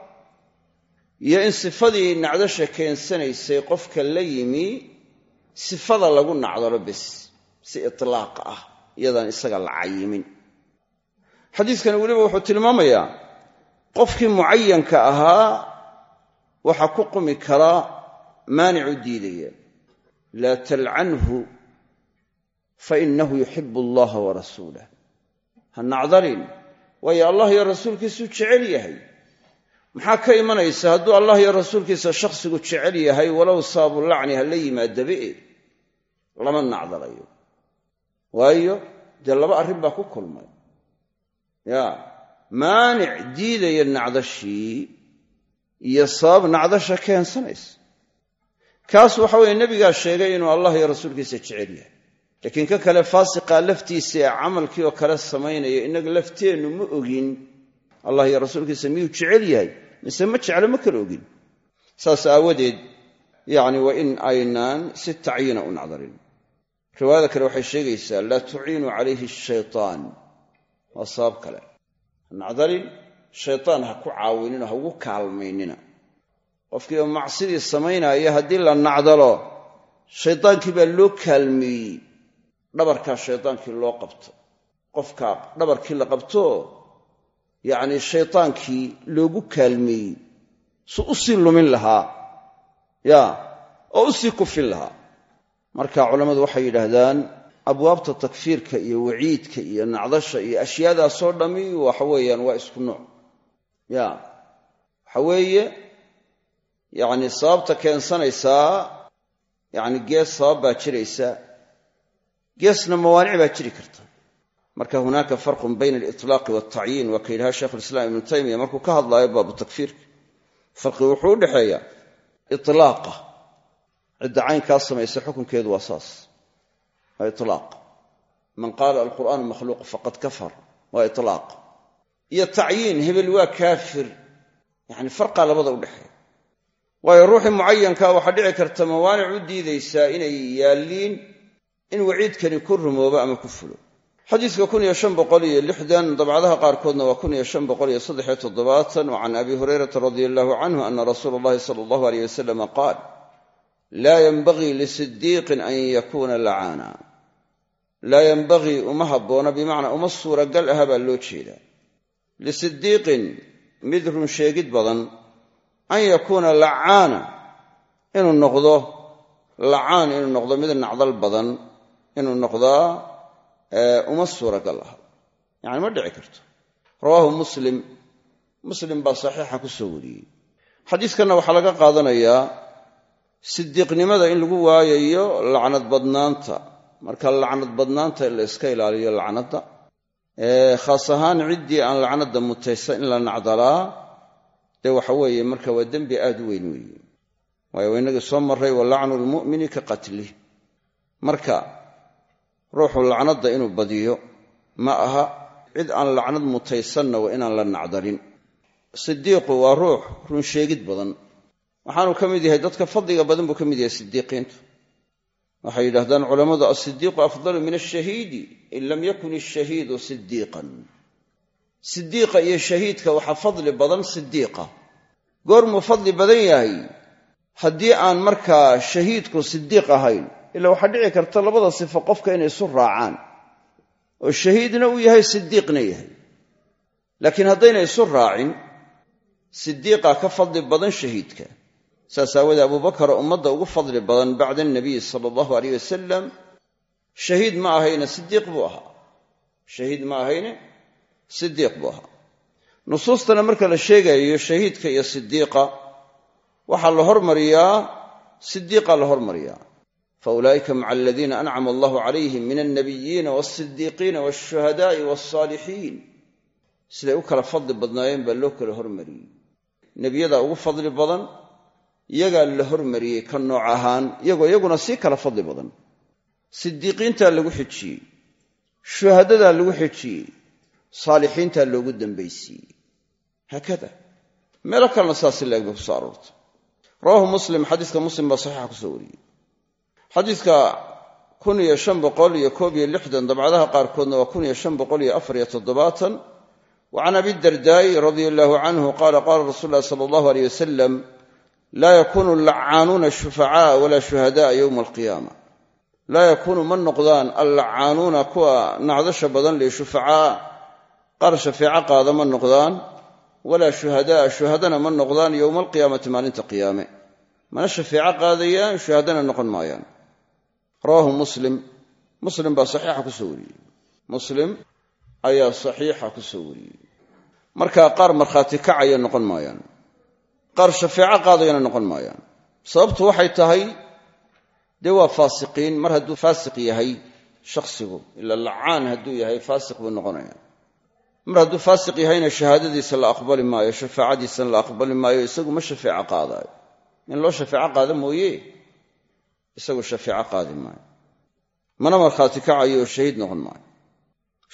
iyo in sifadii nacdasha keensanaysay qofka la yimi sifada lagu nacdalo bes si itlaaq ah iyadaan isaga la cayimin. Xadiiskani weliba wuxuu tilmaamayaa qofkii mucayanka ahaa waxaa ku qumi karaa maanicu diidaya. Laa talcanhu fainahu yuxibu allaha warasuulah ha nacdalin waayo allah iyo rasuulkiisuu jecel yahay maxaa ka imanaysa? Hadduu allah iyo rasuulkiisa shakhsigu jecel yahay walow saabu lacni ha la yimaadabe lama nacdalayo. Waayo dee laba arrin baa ku kulmay. Ya maanic diidaya nacdashii iyo sabab nacdasha keensanaysa. Kaas waxa weeye nebigaa sheegay inuu allah iyo rasuulkiisa jecel yahay. Laakiin ka kale faasiqa laftiisa ee camalkii oo kale samaynaya innaga lafteennu ma ogin allah iyo rasuulkiisa miyuu jecel yahay? Mise ma jeclo ma kala ogin. Saas aawadeed yacni waa in aynaan si tacyiina u nacdalin riwaayada kale waxay sheegaysaa laa tuciinu calayhi shaytaan. Waa sabab kale. Nacdalin shaytaan ha ku caawinino ha ugu kaalmaynina. Qofkiiba macsidii samaynaya haddii la nacdalo shaydaankii baa loo kaalmeeyey. Dhabarkaa shaydaankii loo qabto. Qofka dhabarkii la qabto yacnii shaydaankii loogu kaalmeeyey. Su u sii lumin lahaa. Ya oo u sii kufin lahaa. Marka culammadu waxay yidhaahdaan abwaabta takfiirka iyo waciidka iyo nacdasha iyo ashyaadaasoo dhammi waxa weeyaan waa isku nooc. Ya waxa weeye yacni sababta keensanaysaa yacni gees sabab baa jiraysa. Geesna mawaanic baa jiri karta marka hunaaka farqun bayna aliطlaaqi waltacyiin waa ka yidhaha sheikhulislaam ibnu taymiya markuu ka hadlaayo baabu takfiirka farqi wuxuu u dhexeeya itlaaqa. Cidda caynkaa samaysa xukunkeedu waa saas waa itlaaq. Man qaala alqur'aanu makhluuq faqad kafar waa itlaaq. Iyo tacyiin hebel waa kaafir. Yacni farqaa labada u dhexeeya. Waayo ruuxii mucayankaa waxaa dhici karta mawaanic u diidaysaa inay yaalliin in waciidkani ku rumoobo ama ku fulo xadiiska dabcadaha qaarkoodna waa oo can abi hurayrata radi allahu canhu ana rasuula allahi sala allahu aleyh wasalama qaal laa yenbagii lisidiiqin an yakuuna lacaana laa yenbagii uma habboona bimacnaa uma suuragal aha baa loo jeedaa lisidiiqin mid run sheegid badan an yakuuna lacaana inuu noqdo lacaan inuu noqdo mid nacdal badan inuu noqdaa uma suuragal aha. Yacni ma dhici karto. Rawaahu muslim. Muslim baa saxiixa ku soo wariyey. Xadiiskanna waxaa laga qaadanayaa sidiiqnimada in lagu waayayo lacnad badnaanta. Marka lacnad badnaanta in la iska ilaaliyo lacnadda khaas ahaan ciddii aan lacnadda mutaysa in la nacdalaa dee waxa weeye marka waa dembi aad u weyn weeye. Waayo waynagii soo marray wa lacnu lmu'mini ka qatlih marka ruuxu lacnadda inuu badiyo ma aha cid aan lacnad mutaysanna waa inaan la nacdalin sidiiqu waa ruux run sheegid badan. Waxaanu ka mid yahay dadka fadliga badan buu ka mid yahay sidiiqiintu waxay yidhahdaan culammadu alsidiiqu afdalu min ashahiidi in lam yakun ashahiidu sidiiqan sidiiqa iyo shahiidka waxaa fadli badan sidiiqa goormuu fadli badan yahay? Haddii aan markaa shahiidku sidiiq ahayn ilaa waxaa dhici karta labada sifo qofka inay isu raacaan. oo shahiidna uu yahay sidiiqna yahay. Laakiin haddayna isu raacin sidiiqa ka fadli badan shahiidka. Saas aawoodee abubakar ummadda ugu fadli badan bacda anabiy sala allahu aleyh wasalam shahiid ma ahayne sidiiq buu ahaa. Shahiid ma ahayne sidiiq buu ahaa. Nusuustana marka la sheegayo shahiidka iyo sidiiqa waxaa la hormariyaa sidiiqa la hormariyaa fa ulaa'ika maca aladiina ancama allahu calayhim min alnabiyiina walsidiiqiina walshuhadaai walsaalixiin siday u kala fadli badnaayeen baa loo kala hormariyey nebiyadaa ugu fadli badan iyagaa la hormariyey ka nooc ahaan iyagoo iyaguna sii kala fadli badan sidiiqiintaa lagu xijiyey shuhadadaa lagu xijiyey saalixiintaa loogu dambaysiiyey haakada meelo kalena saasi laeg bay ku soo aroortay rawaahu muslim xadiiska muslim baa saxiixa ku soo wariyey xadiiska kun iyo shan boqol iyo koob iyo lixdan dabcadaha qaarkoodna waa kun iyo shan boqol iyo afar iyo toddobaatan. Wa can abidardaa'i radia allahu canhu qaala qaala rasuulu llahi sala allahu aleyh wasalam laa yakuunu allacaanuuna shufacaa walaa shuhada'a yowma alqiyaama. Laa yakuunu ma noqdaan allacaanuuna kuwa nacdasha badan lee shufacaa qaar shafeeco qaada ma noqdaan walaa shuhada'a shuhadana ma noqdaan yowma alqiyaamati maalinta qiyaame. Mana shafeeco qaadayaan shuhadana noqon maayaan rawaahu muslim. Muslim baa saxiixa ku soo wariyey. Muslim ayaa saxiixa ku soo wariyey. Markaa qaar markhaati kacaya noqon maayaan. Qaar shafeeco qaadayana noqon maayaan. Sababtu waxay tahay dee waa faasiqiin. Mar hadduu faasiq yahay shakhsigu ila lacaan hadduu yahay faasiq buu noqonaya mar hadduu faasiq yahayna shahaadadiisa la aqbali maayo shafaacadiisana la aqbali maayo isagu ma shafeeco qaadaayo. In loo shafeeco qaada mooye isagu shafeeco qaadi maayo. Mana markhaati kacayo shahiid noqon maayo.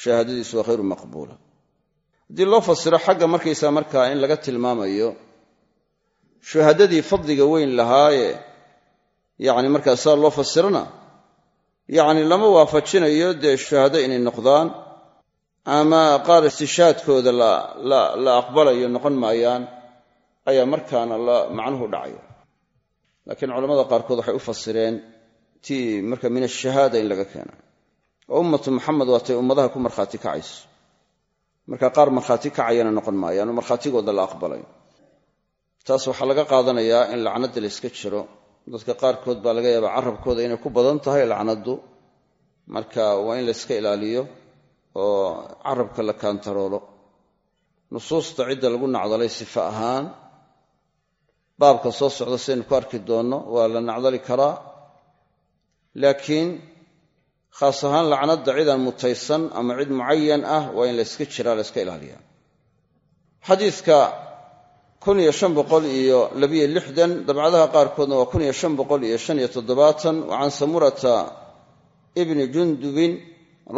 Shahaadadiisu waa khayru maqbuula. Haddii loo fasiro xagga markaysaa markaa in laga tilmaamayo shuhadadii fadliga weyn lahaaye yacni markaa saa loo fasirana yacni lama waafajinayo dee shuhado inay noqdaan ama qaar istishaadkooda la aqbalayo noqon maayaan ayaa markaana macnuhu dhacaya laakiin culamada qaarkood waxay u fasireen tii marka min ashahaada in laga keena oo ummatu maxamed waatay ummadaha ku markhaati kacayso. Marka qaar markhaati kacayana noqon maayaan oo markhaatigooda la aqbalayo taas waxaa laga qaadanayaa in lacnadda la yska jiro. Dadka qaarkood baa laga yaabaa carabkooda inay ku badan tahay lacnaddu. Marka waa in la yska ilaaliyo oo carabka la kaantaroolo. Nusuusta cidda lagu nacdalay sifa ahaan baabka soo socda sidaynu ku arki doonno waa la nacdali karaa. Laakiin khaas ahaan lacnadda cidaan mutaysan ama cid mucayan ah waa in la yska jiraa la yska ilaaliyaa xadiidka dabcadaha qaarkoodna waa kun iyo shan boqol iyo shan iyo toddobaatan wa can samurata ibni jundubin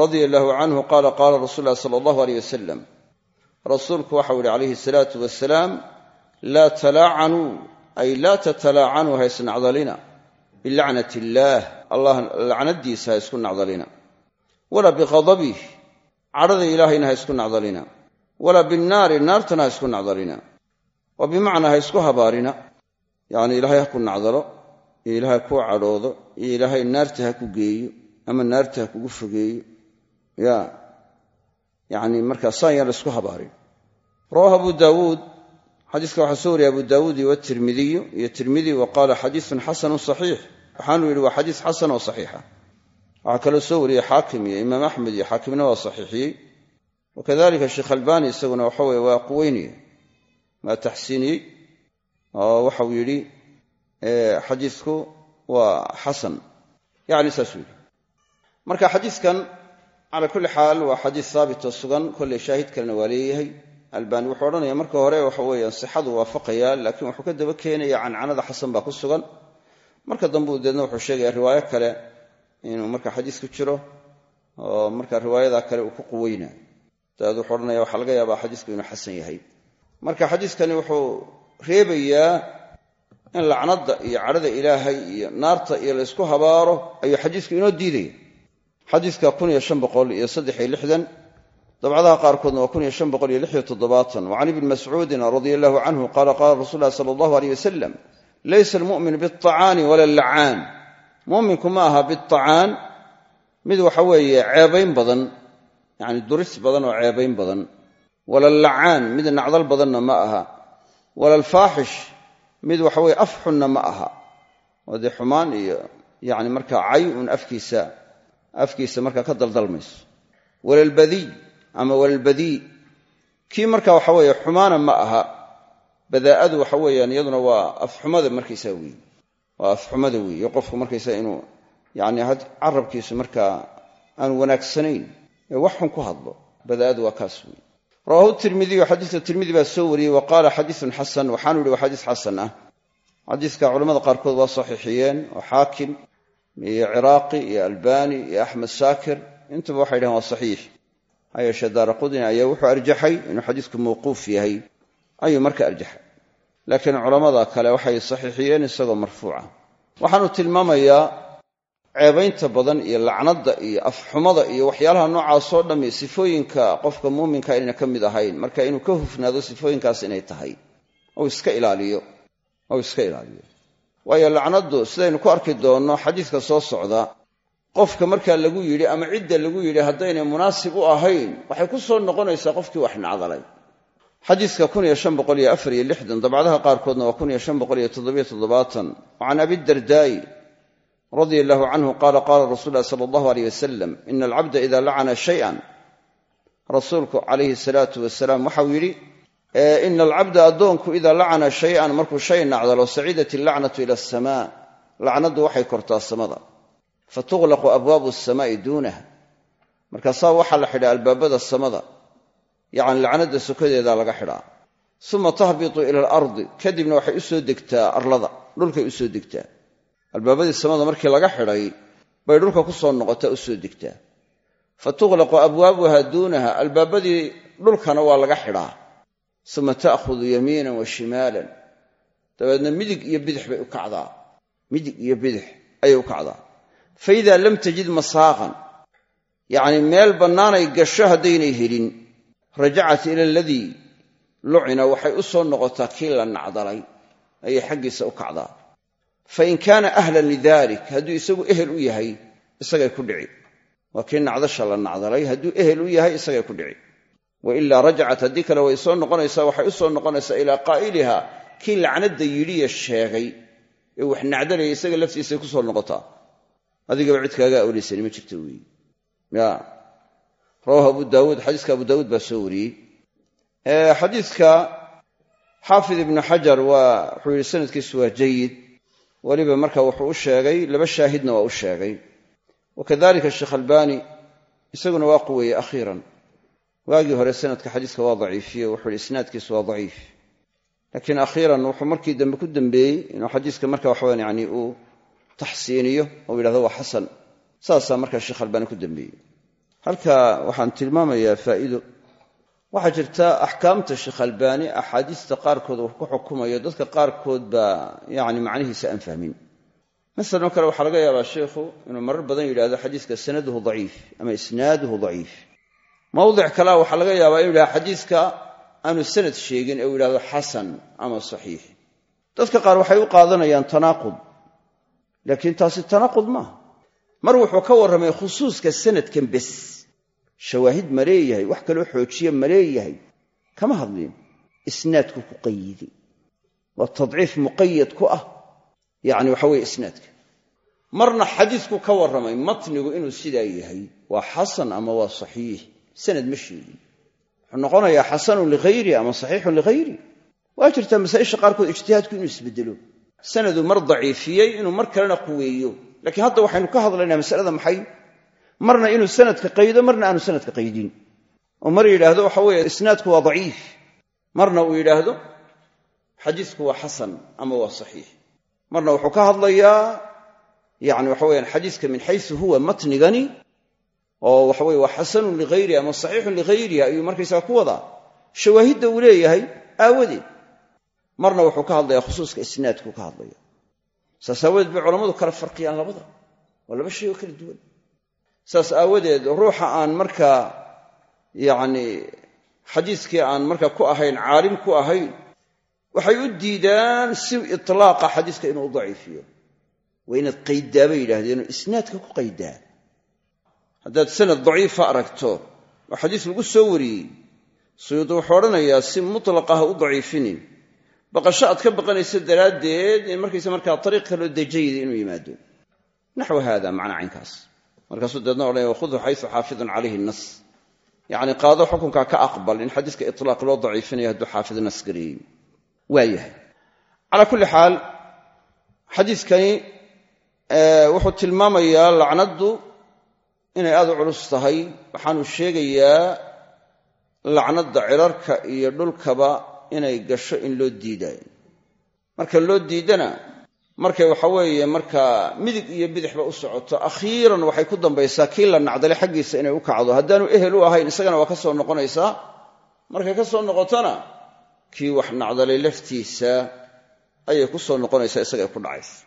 radia allahu canhu qaala qaala rasuul llahi sala allahu aleyh wasalam rasuulku waxau yihi calayhi asalaatu wasalaam laa talaacanuu ay laa tatalaacanuu ha isnacdalina bilacnat illaah allah lacnadiisa ha isku nacdalina walaa biqadabih cadhada ilaahayna ha isku nacdalina walaa binnaari naartana ha isku nacdalina waa bimacnaa ha isku habaarina yacni ilaahay ha ku nacdalo iyo ilaahay ha kuu cadhoodo iyo ilaahay naarta ha ku geeyo ama naarta ha kugu fogeeyo ya saan yaan la isku habaarin rawahu abu daawuud xadiiska waxaa soo wariyay abu daawuud iyo watirmidiyu iyo tirmidi wa qaala xadiisun xasanun saxiix. Waxaanuu yidhi waa xadiis xasan oo saxiixa. Waxaa kaloo soo wariyey xaakim iyo imaam axmed iyo xaakimna waa saxiixiyey. Wakadalika sheekh albani isaguna waxa weye waa quweynaya waa taxsiiniyey oo waxau yidhi xadiisku waa xasan. Yani saasuu albani wuxuu odhanaya marka hore waxa weeyaan sixadu waafaqaya laakiin wuxuu ka daba keenaya cancanada xasan baa ku sugan. Marka dambeu deedna wuxuu sheegaya riwaayo kale inuu marka xadiis ku jiro oo marka riwaayada kale uu ku quweynayo dabeed wuxuu odhanaya waxaa laga yaabaa xadiisku inuu xasan yahay. Marka xadiiskani wuxuu reebayaa in lacnadda iyo cadhada ilaahay iyo naarta iyo laysku habaaro ayuu xadiisku inoo diidaya. Xadiiska dabcadaha qaarkoodna waa wa can ibni mascuudin radia allahu canhu qaala qaala rasul lahi sala allahu aleyh wasalam laysa almu'minu biacaani wala allacaan muminku ma aha biacaan mid waxa weeye ceebayn badan yani duris badan oo ceebayn badan. Wala allacaan mid nacdal badanna ma aha. Wala alfaaxish mid waxa weye af xunna ma aha. Oo dee xumaan iyo yani markaa cay un afkiisa ama walalbadii kii marka waxa weeye xumaana ma aha. Badaa'adu waxa weeyaan iyaduna waa afxumada markaysaa weeye waa afxumada weeye qofku markaysaa inuu yani carabkiisu markaa aan wanaagsanayn ee wax xun ku hadlo badaa'adu waa kaas weeye rawahu tirmidiyu xadiiska tirmidi baa soo wariyey wa qaala xadiisun xasan waxaanu yihi waa xadiis xasan ah. Xadiiska culamada qaarkood waa saxiixiyeen oo xaakim iyo ciraaqi iyo albani iyo axmed shaakir intuba waxay dhahen waa saxiix ha yeeshee daara qudni ayaa wuxuu arjaxay inuu xadiisku mawquuf yahay. Ayuu marka arjaxay. Laakiin culammada kale waxay saxiixiyeen isagoo marfuuca. Waxaanu tilmaamayaa ceebaynta badan iyo lacnadda iyo afxumada iyo waxyaalaha noocaasoo dhammi sifooyinka qofka muuminka inayna ka mid ahayn. Marka inuu ka hufnaado sifooyinkaas inay tahay ou iska ilaaliyo ou iska ilaaliyo. Waayo lacnaddu sidaynu ku arki doonno xadiiska soo socda qofka markaa lagu yidhi ama cidda lagu yidhi haddaynay munaasib u ahayn waxay ku soo noqonaysaa qofkii wax nacdalay. Xadiiska dabcadaha qaarkoodna waa can abidardaa'i radia allahu canhu qaala qaala rasul lahi sala allahu aleyh wasalam ina alcabda ida lacana shayan. Rasuulku calayhi salaatu wasalaam waxau yidhi ina alcabda addoonku idaa lacana shayan markuu shay nacdalo saciidat illacnatu ila asamaa lacnaddu waxay kortaa samada fatuqlaqu abwaabu asamaai duunaha. Markaasaa waxaa la xidhaa albaabada samada yacni lacnadda sokadeedaa laga xidhaa. Uma tahbitu ila alardi kadibna waxay u soo degtaa arlada dhulkay u soo degtaa. Albaabadii samada markii laga xidhay bay dhulka ku soo noqotaa u soo degtaa. Fa tuqlaqu abwaabuha duunaha albaabadii dhulkana waa laga xidhaa. Uma ta'khudu yamiinan wa shimaalan. Dabeedna midig iyo bidix bay u kacdaa. Midig iyo bidix ayay u kacdaa fa idaa lam tajid masaaqan. Yacni meel bannaanay gasho haddaynay helin rajacat ila aladii lucina waxay u soo noqotaa kii la nacdalay ayay xaggiisa u kacdaa. Fa in kaana ahlan lidalik hadduu isagu ehel u yahay isagay ku dhici. Waa kii nacdasha la nacdalay hadduu ehel u yahay isagay ku dhici. Wa ilaa rajacat haddii kale way soo noqonaysaa waxay u soo noqonaysaa ilaa qaa'iliha kii lacnadda yidhiye sheegay ee wax nacdalaya isaga laftiisay ku soo noqotaa adigaba cid kaaga awlaysani ma jirto weeye ya. Rawahu abu daawuud xadiiska abu daawuud baa soo wariyey. Xadiidka xaafid ibnu xajar waa wuxuu yidhi sanadkiisu waa jayid weliba marka wuxuu u sheegay laba shaahidna waa u sheegay. Wakadalika sheekh albani isaguna waa quweeyey akhiiran. Waagii hore sanadka xadiiska waa daciifiye wuxuu yihi isnaadkiisu waa daciif. Laakiin akhiiran wuxuu markii dambe ku dambeeyey inuu xadiiska marka waxawan yani uu taxsiiniyo oo yidhahdo waa xasan. Saasaa markaa sheekh albani ku dambeeyey. Halka waxaan tilmaamayaa faa'iido. Waxaa jirta axkaamta sheekh albaani axaadiista qaarkood uu ku xukumayo dadka qaarkood baa yani macnihiisa aan fahmin. Masalan oo kale waxaa laga yaabaa sheikhu inuu marar badan yidhahdo xadiiska sanaduhu daciif ama isnaaduhu daciif. Mawdic kalea waxaa laga yaabaa inu yidhahdo xadiiska aanu sanad sheegin ee uu yidhahdo xasan ama saxiix. Dadka qaar waxay u qaadanayaan tanaaqud laakiin taasi tanaaqud maaha. Mar wuxuu ka warramay khusuuska sanadkan bes. Shawaahid ma leeyahay wax kaloo xoojiya ma leeyahay. Kama hadlin isnaadku ku qayiday waa tadciif muqayad ku ah. Yacni waxa weye isnaadka. Marna xadiisku ka warramay matnigu inuu sidaa yahay waa xasan ama waa saxiix? Sanad ma sheegin. Wuxuu noqonayaa xasanun lighayri ama saxiixun lighayri waa jirtaa masaa'isha qaarkood ijtihaadku inuu isbedelo sanadu mar daciifiyey inuu mar kalena quweeyo. Lakiin hadda waxaynu ka hadlaynaa masalada maxay? Marna inuu sanadka qaydo marna aanu sanadka qaydin. Oo mar yidhaahdo waxa weeye isnaadku waa daciif. Marna uu yidhaahdo xadiisku waa xasan ama waa saxiix. Marna wuxuu ka hadlayaa yani waxa weyaan xadiiska min xaysu huwa matnigani oo waxa weye waa xasanun lighayrihi ama saxiixun lighayrihi ayuu markaysaga ku wadaa. Shawaahidda uu leeyahay aawadeed marna wuxuu ka hadlayaa khusuuska isnaadkuu ka hadlaya saas aawadeed bay culammadu kala farqiyaan labada waa laba shay oo kala duwan. Saas aawadeed ruuxa aan markaa yacni xadiiskii aan markaa ku ahayn caalim ku ahayn waxay u diidaan si itlaaqa xadiiska inuu daciifiyo. Waa inaad qayddaa bay yidhaahdeenoo isnaadka ku qayddaa haddaad sanad daciifa aragto oo xadiis lagu soo wariyey. Suyuudi wuxuu odhanayaa si mutlaqa ha u daciifinin baqasho aad ka baqanayso daraaddeed in markaysa markaa ariiq kaloo dejayda inuu yimaado. Naxwu haada macnaa caynkaas. Markaasuu deedna odhanaya wakhudhu xayu xaafidun calayhi nas yacni qaado xukunkaa ka aqbal in xadiiska itlaaq loo daciifinayo hadduu xaafid nas gareeyey waa yahay. Calaa kulli xaal xadiiskani wuxuu tilmaamayaa lacnaddu inay aad u culus tahay. Waxaanu sheegayaa lacnadda cirarka iyo dhulkaba inay gasho in loo diidaayo marka loo diidana markay waxa weeye markaa midig iyo bidixba u socoto. Akhiiran waxay ku dambaysaa kii la nacdalay xaggiisa inay u kacdo. Haddaanu ehel u ahayn isagana waa ka soo noqonaysaa. Markay ka soo noqotona kii wax nacdalay laftiisa ayay ku soo noqonaysaa isagay ku dhacaysa.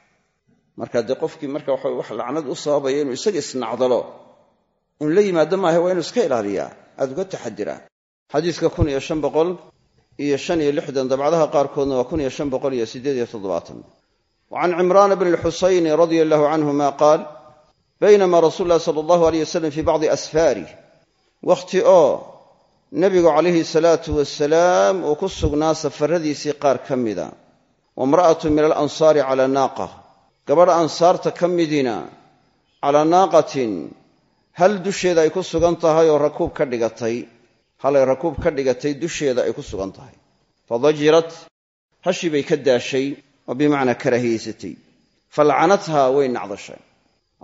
Marka dee qofkii marka waxa wax lacnad u sababaya inuu isaga isnacdalo inuu la yimaado maaha waa inuu iska ilaaliyaa. Aad uga taxadiraa xadiiska kun iyo shan boqol iyo shan iyo lixdan dabcadaha qaarkoodna waa kun iyo shan boqol iyo siddeed iyo toddobaatan. Wa can cimraana bni lxusayni radia allahu canhuma qaal baynama rasuulu llahi sala allahu aleyh wasalam fii bacdi asfaarih wakhti oo nebigu calayhi salaatu wasalaam uu ku sugnaa safaradiisii qaar ka mida waimra'atu min alansaari calaa naaqa. Gabadh ansaarta ka midina calaa naaqatin hal dusheeda ay ku sugan tahay oo rakuub ka dhigatay halay rakuub ka dhigatay dusheeda ay ku sugan tahay. Fadajirat hashii bay ka daashay oo bimacnaa karahiyaysatay falcanathaa way nacdashay.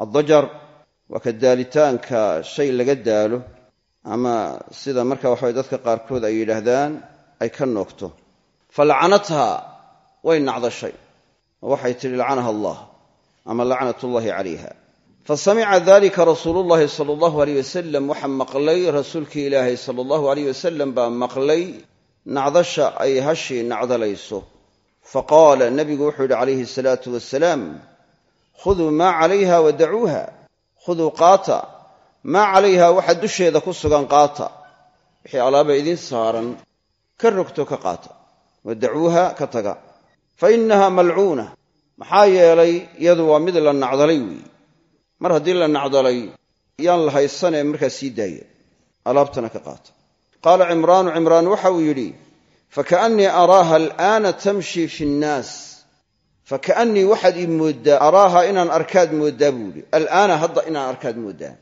Addajar waa ka daalitaanka shay laga daalo ama sida marka waxaway dadka qaarkood ay yidhaahdaan ay ka noogto falcanathaa way nacdashay. Oo waxay tidhi lacanaha allah ama lacnatullaahi calayha fasamica dalika rasuulu llahi sala allahu aleyh wasalam waxaa maqlay rasuulkii ilaahay sala allahu aleyh wasalam baa maqlay nacdasha ay hashii nacdalayso faqaala nebigu wuxuu yidhi calayhi salaatu wasalaam khuduu maa calayha wa dacuuha khuduu qaata maa calayha waxa dusheeda ku sugan qaata wixii alaaba idiin saaran ka rogto ka qaata wa dacuuha ka taga fa innaha malcuuna maxaa yeelay iyadu waa mid la nacdalay weeye mar haddii la nacdalay yaan la haysanee markaa sii daaya alaabtana ka qaata qaala cimraanu cimraan waxa uu yidhi fakaannii araaha alaana tamshi fi nnaas. Fakaannii waxaad ii mooddaa araaha inaan arkaad mooddaa buu yidhi. Alaana hadda inaan arkaad mooddaa.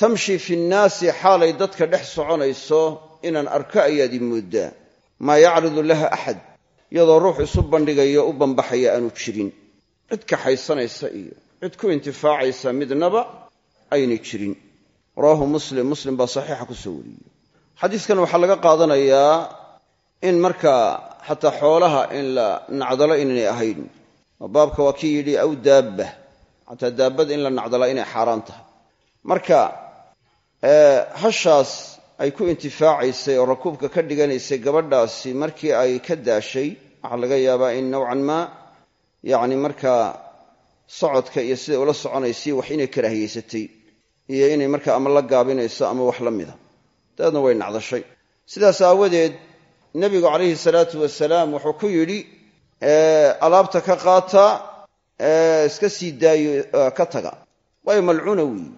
Tamshi fi nnaasi xaalay dadka dhex soconayso inaan arko ayaad ii mooddaa. Maa yacridu laha axad iyadoo ruux isu bandhigayo u bambaxaya aanu jirin. Cid kaxaysanaysa iyo cid ku intifaacaysa midnaba aynay jirin. Rawaahu muslim muslim baa saxiixa ku soo wariyey. Xadiiskan waxaa laga qaadanayaa in markaa xataa xoolaha in la nacdalo inaynay ahayn. Oo baabka waa kii yidhi aw daabba. Xataa daabbada in la nacdalaa inay xaaraan tahay. Marka hashaas ay ku intifaacaysay oo rakuubka ka dhiganaysay gabadhaasi markii ay ka daashay waxaa laga yaabaa in nowcan maa yacni markaa socodka iyo siday ula soconaysay wax inay karaahiyeysatay iyo inay markaa ama la gaabinayso ama wax la mida. Dabeedna way nacdashay. Sidaas aawadeed nebigu calayhi salaatu wasalaam wuxuu ku yidhi alaabta ka qaata iska sii daayo ka taga. Waayo malcuuna weeyi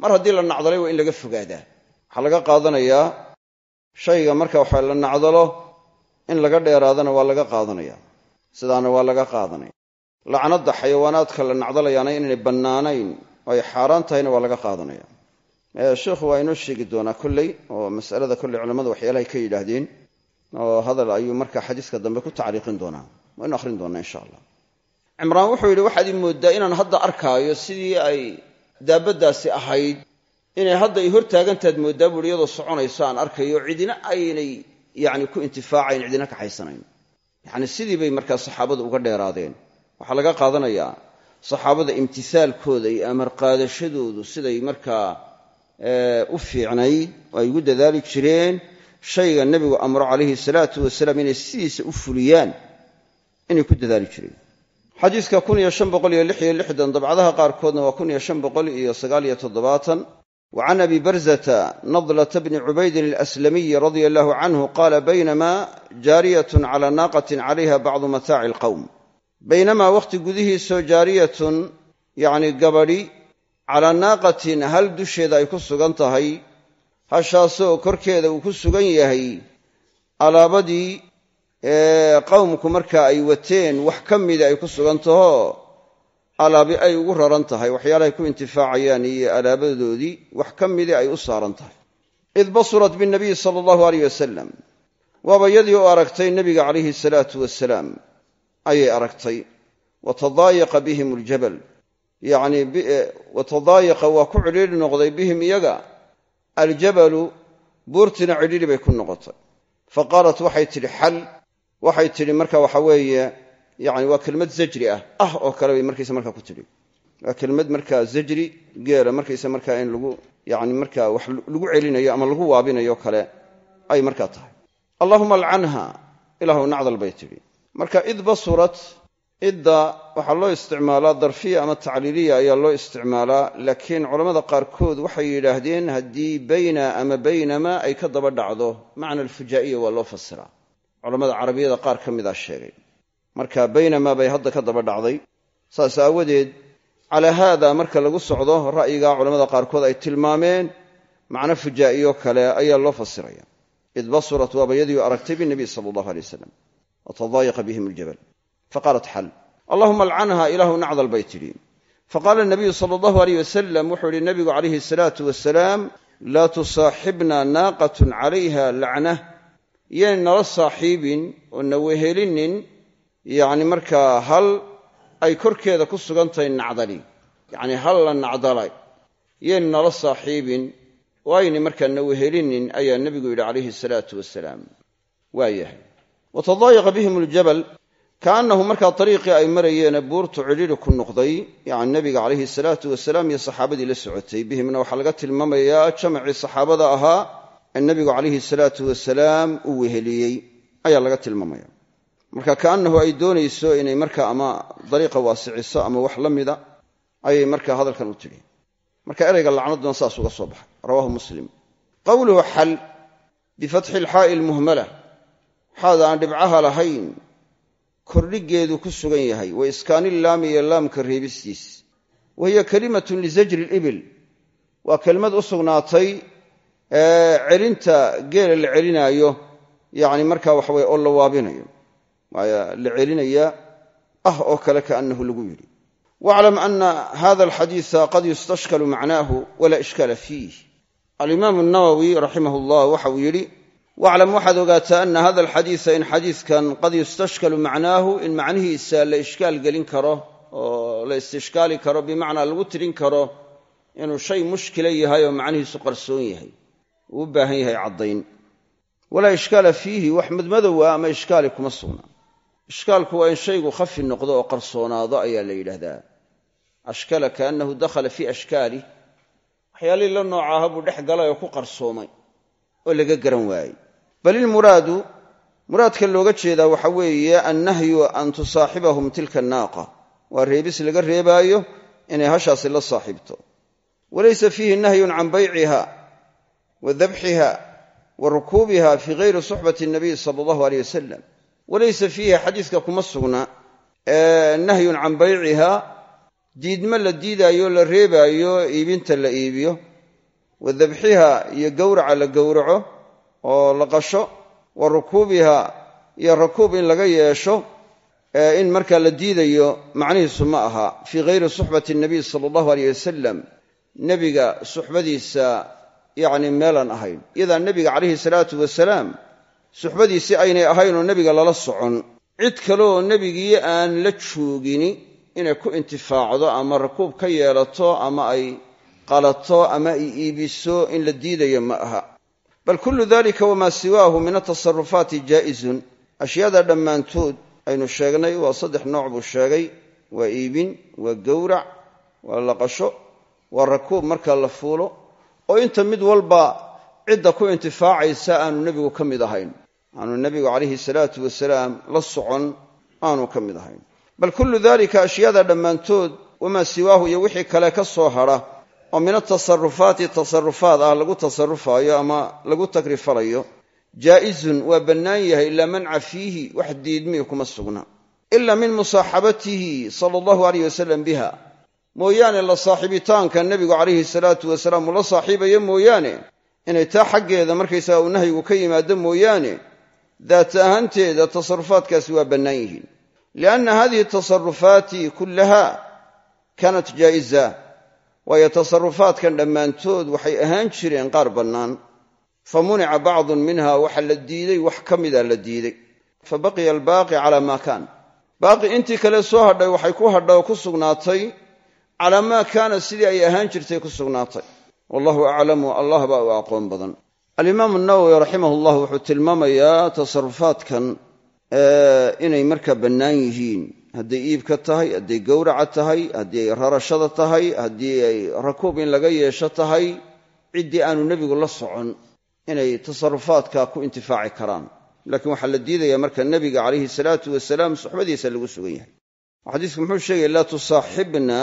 mar haddii la nacdalay waa in laga fogaadaa. Waxaa laga qaadanayaa shayga marka waxa la nacdalo in laga dheeraadana waa laga qaadanaya. Sidaana waa laga qaadanaya lacnadda xayawaanaadka la nacdalayaana inaynay bannaanayn oo ay xaaraan tahayna waa laga qaadanaya. Sheikhu waa inoo sheegi doonaa kolley oo masalada kolley culammadu waxyaalahay ka yidhaahdeen oo hadal ayuu marka xadiiska dambe ku tacriiqin doonaa. Waynu akhrin doonaa insha allah. Cimraan wuxuu yidhi waxaad ii mooddaa inaan hadda arkaayo sidii ay daabaddaasi ahayd inay hadda i hor taagantaad mooddaa buuhi iyadoo soconayso aan arkayo cidina aynay yani ku intifaacayn cidina kaxaysanayn. Yacni sidii bay markaa saxaabadu uga dheeraadeen waxaa laga qaadanayaa saxaabada imtisaalkooda iyo amar qaadashadoodu siday markaa eh, u fiicnay oo ay ugu dadaali jireen shayga nebigu amro calayhi salaatu wasalaam inay sidiisa u fuliyaan inay ku dadaali jireen. Xadiidka dabcadaha qaarkoodna waa wacan abi barzata nadlata bni cubaydin alaslamiyi radia allahu canhu qaala baynama jaariyatun cala naaqatin calayha bacdu mataaci alqowm baynamaa wakhti gudihiisoo jaariyatun yacni gabadhi calaa naaqatin hal dusheeda ay ku sugan tahay hashaasoo korkeeda uu ku sugan yahay alaabadii qowmku marka ay wateen wax ka mida ay ku sugan tahoo alaabi ay ugu raran tahay waxyaalahay ku intifaacayaan iyo alaabadoodii wax ka midi ay u saaran tahay id basurat binnabiyi sala allahu aleyh wasalam waaba yadii u aragtay nebiga calayhi salaatu wasalaam ayay aragtay. Watadaayaqa bihim aljabal. Yacni watadaayaqa waa ku cidhiidhi noqday bihim iyaga. Aljabalu buurtina cidhiidhi bay ku noqotay. Fa qaalat waxay tidhi xal waxay tidhi marka waxa weeye yani waa kelmad zajri ah. Ah oo kale bay markaysa markaa ku tidhi. Waa kelmad markaa zajri geela markaysa markaa in lagu yani markaa wax lagu celinayo ama lagu waabinayo kale ay markaa tahay. Allahuma alcanha ilaahu nacdal bay tidhi marka id basurat idda waxaa loo isticmaalaa darfiya ama tacliiliya ayaa loo isticmaalaa laakiin culammada qaarkood waxay yidhaahdeen haddii bayna ama baynama ay ka daba dhacdo macna alfujaa'iya waa loo fasiraa culammada carabiyada qaar ka midaa sheegay. Marka baynamaa bay hadda ka daba dhacday. Saas aawadeed calaa haada marka lagu socdo ra'yigaa culamada qaarkood ay tilmaameen macno fujaa'iyo kale ayaa loo fasiraya id basurat waaba yadii aragtay binabiy sala allahu alay wasalam watadaayaqa bihim aljabal faqaalat xal allahuma alcanha ilaahu nacdal bay tidhi faqaala nabiyu sala allahu aleyh wasalam wuxuu yihi nabigu calayhi salaatu wasalaam laa tusaaxibna naaqatun calayha lacnah yayn nala saaxiibin oo na wehelinin yacni markaa hal ay korkeeda ku sugan tahay nacdali yacni hal la nacdalay yayn nala saaxiibin oo ayna markaa na wehelinin ayaa nebigu yidhi calayhi salaatu wasalaam waa watadaayaqa bihim aljabal kaannahu markaa dariiqii ay marayeene buurtu cidhidhi ku noqday yacni nebiga calayhi salaatu wasalaam iyo saxaabadii la socotay bihimna waxaa laga tilmaamayaa jamacii saxaabada ahaa ee nebigu calayhi salaatu wasalaam uu weheliyey ayaa laga tilmaamaya marka kaannahu ay doonayso inay markaa ama dariiqa waasiciso ama wax la mida ayay markaa hadalkan u tidhi marka ereyga lacnadduna saas uga soo baxay rawaahu muslim qowluhu xal bifatxi ilxaa'i almuhmala xaada aan dhibcaha lahayn kordhigeedu ku sugan yahay. Wa iskaanillaami iyo laamka reebistiis. Wa hiya kalimatun lisajri libil waa kelimad u sugnaatay celinta geela la celinaayo yani markaa waxaweye oo la waabinayo. Waaya la celinaya ah oo kale kaannahu lagu yidhi. Waclam ana hada alxadiisa qad yustashkalu macnaahu walaa ishkaala fiih. Alimaamu nawowi raximah llah waxa uu yidhi waclam waxaad ogaataa ana hada alxadiisa in xadiiskan qad yustashkalu macnaahu in macnihiisa la ishkaal gelin karo oo la istishkaali karo bimacnaa lagu tirin karo inuu shay mushkila yahay oo macnihiisu qarsoon yahay uu u baahan yahay caddayn walaa ishkaala fiihi wax madmadowa ama ishkaali kuma sugna ishkaalku waa in shaygu khafi noqdo oo qarsoonaado ayaa la yidhaahdaa ashkala kaannahu dakhala fii ashkaalih waxyaalihii la noocaha buu dhex galay oo ku qarsoomay oo laga garan waayey bal ilmuraadu muraadka looga jeedaa waxa weeye annahyu an tusaaxibahum tilka naaqa. Waa reebis laga reebaayo inay hashaasi la saaxiibto walaysa fiihi nahyun can bayciha wa dabxiha wa rukuubiha fii gayri suxbati nabiy sala allahu aleyh wasalam walaysa fiihi xadiiska kuma sugna nahyun can bayciha diidmo la diidaayo la reebaayo iibinta la iibiyo wa dabxiha iyo gowraca la gowraco oo la qasho wa rukuubiha iyo rakuub in laga yeesho in markaa la diidayo macnihiisu ma aha. Fii gayri suxbati nabiy sala allahu aleyh wasalam nebiga suxbadiisa yacni meelaan ahayn. Iyadaa nebiga calayhi salaatu wasalaam suxbadiisii aynay ahaynoo nebiga lala socon. Cid kaleoo nebigii aan la joogini inay ku intifaacdo ama rakuub ka yeelato ama ay qalato ama ay iibiso in la diidayo ma aha bal kullu dalika wamaa siwaahu min atasarufaati jaa'izun ashyaada dhammaantood aynu sheegnay waa saddex nooc buu sheegay waa iibin waa gowrac waa laqasho waa rakuub marka la fuulo oo inta mid walba cidda ku intifaacaysa aanu nebigu ka mid ahayn aanu nebigu calayhi salaatu wasalaam la socon aanu ka mid ahayn bal kullu dalika ashyaada dhammaantood wamaa siwaahu iyo wixii kale ka soo hadha oo min atasarufaati tasarufaad ah lagu tasarufaayo ama lagu tagrifalayo jaa'izun waa bannaan yahay ilaa manca fiihi wax diidmii kuma sugna. Ila min musaaxabatihi sala allahu aleyh wasalam biha. Mooyaane la saaxiibitaanka nebigu calayhi salaatu wasalaam uu la saaxiibayo mooyaane inay taa xaggeeda markaysaga uu nahyigu ka yimaado mooyaane daata ahaanteeda tasarufaadkaasi waa bannaan yihiin. Lianna hadihi tasarufaati kullaha kaanat jaa'iza waayo tasarufaadkan dhammaantood waxay ahaan jireen qaar bannaan. Fa munica bacdun minha waxa la diiday wax ka mida la diiday. Fa baqiya albaaqi calaa maa kaan. Baaqi intii kale soo hadhay waxay ku hadha oo ku sugnaatay calaa maa kaana sidii ay ahaan jirtay ku sugnaatay. Wallahu aclamu allah baa u aqoon badan. Alimaamu nawowi raximah llah wuxuu tilmaamayaa tasarufaadkan inay markaa bannaan yihiin hadday iibka tahay hadday gowraca tahay haddii ay rarashada tahay haddii ay rakuub in laga yeesho tahay ciddii aanu nebigu la socon inay tasarufaadka ku intifaaci karaan. Laakiin waxaa la diidaya marka nebiga calayhi salaatu wasalaam suxbadiisa lagu sugan yahay. Xadiisku muxuu sheegaya laa tusaaxibna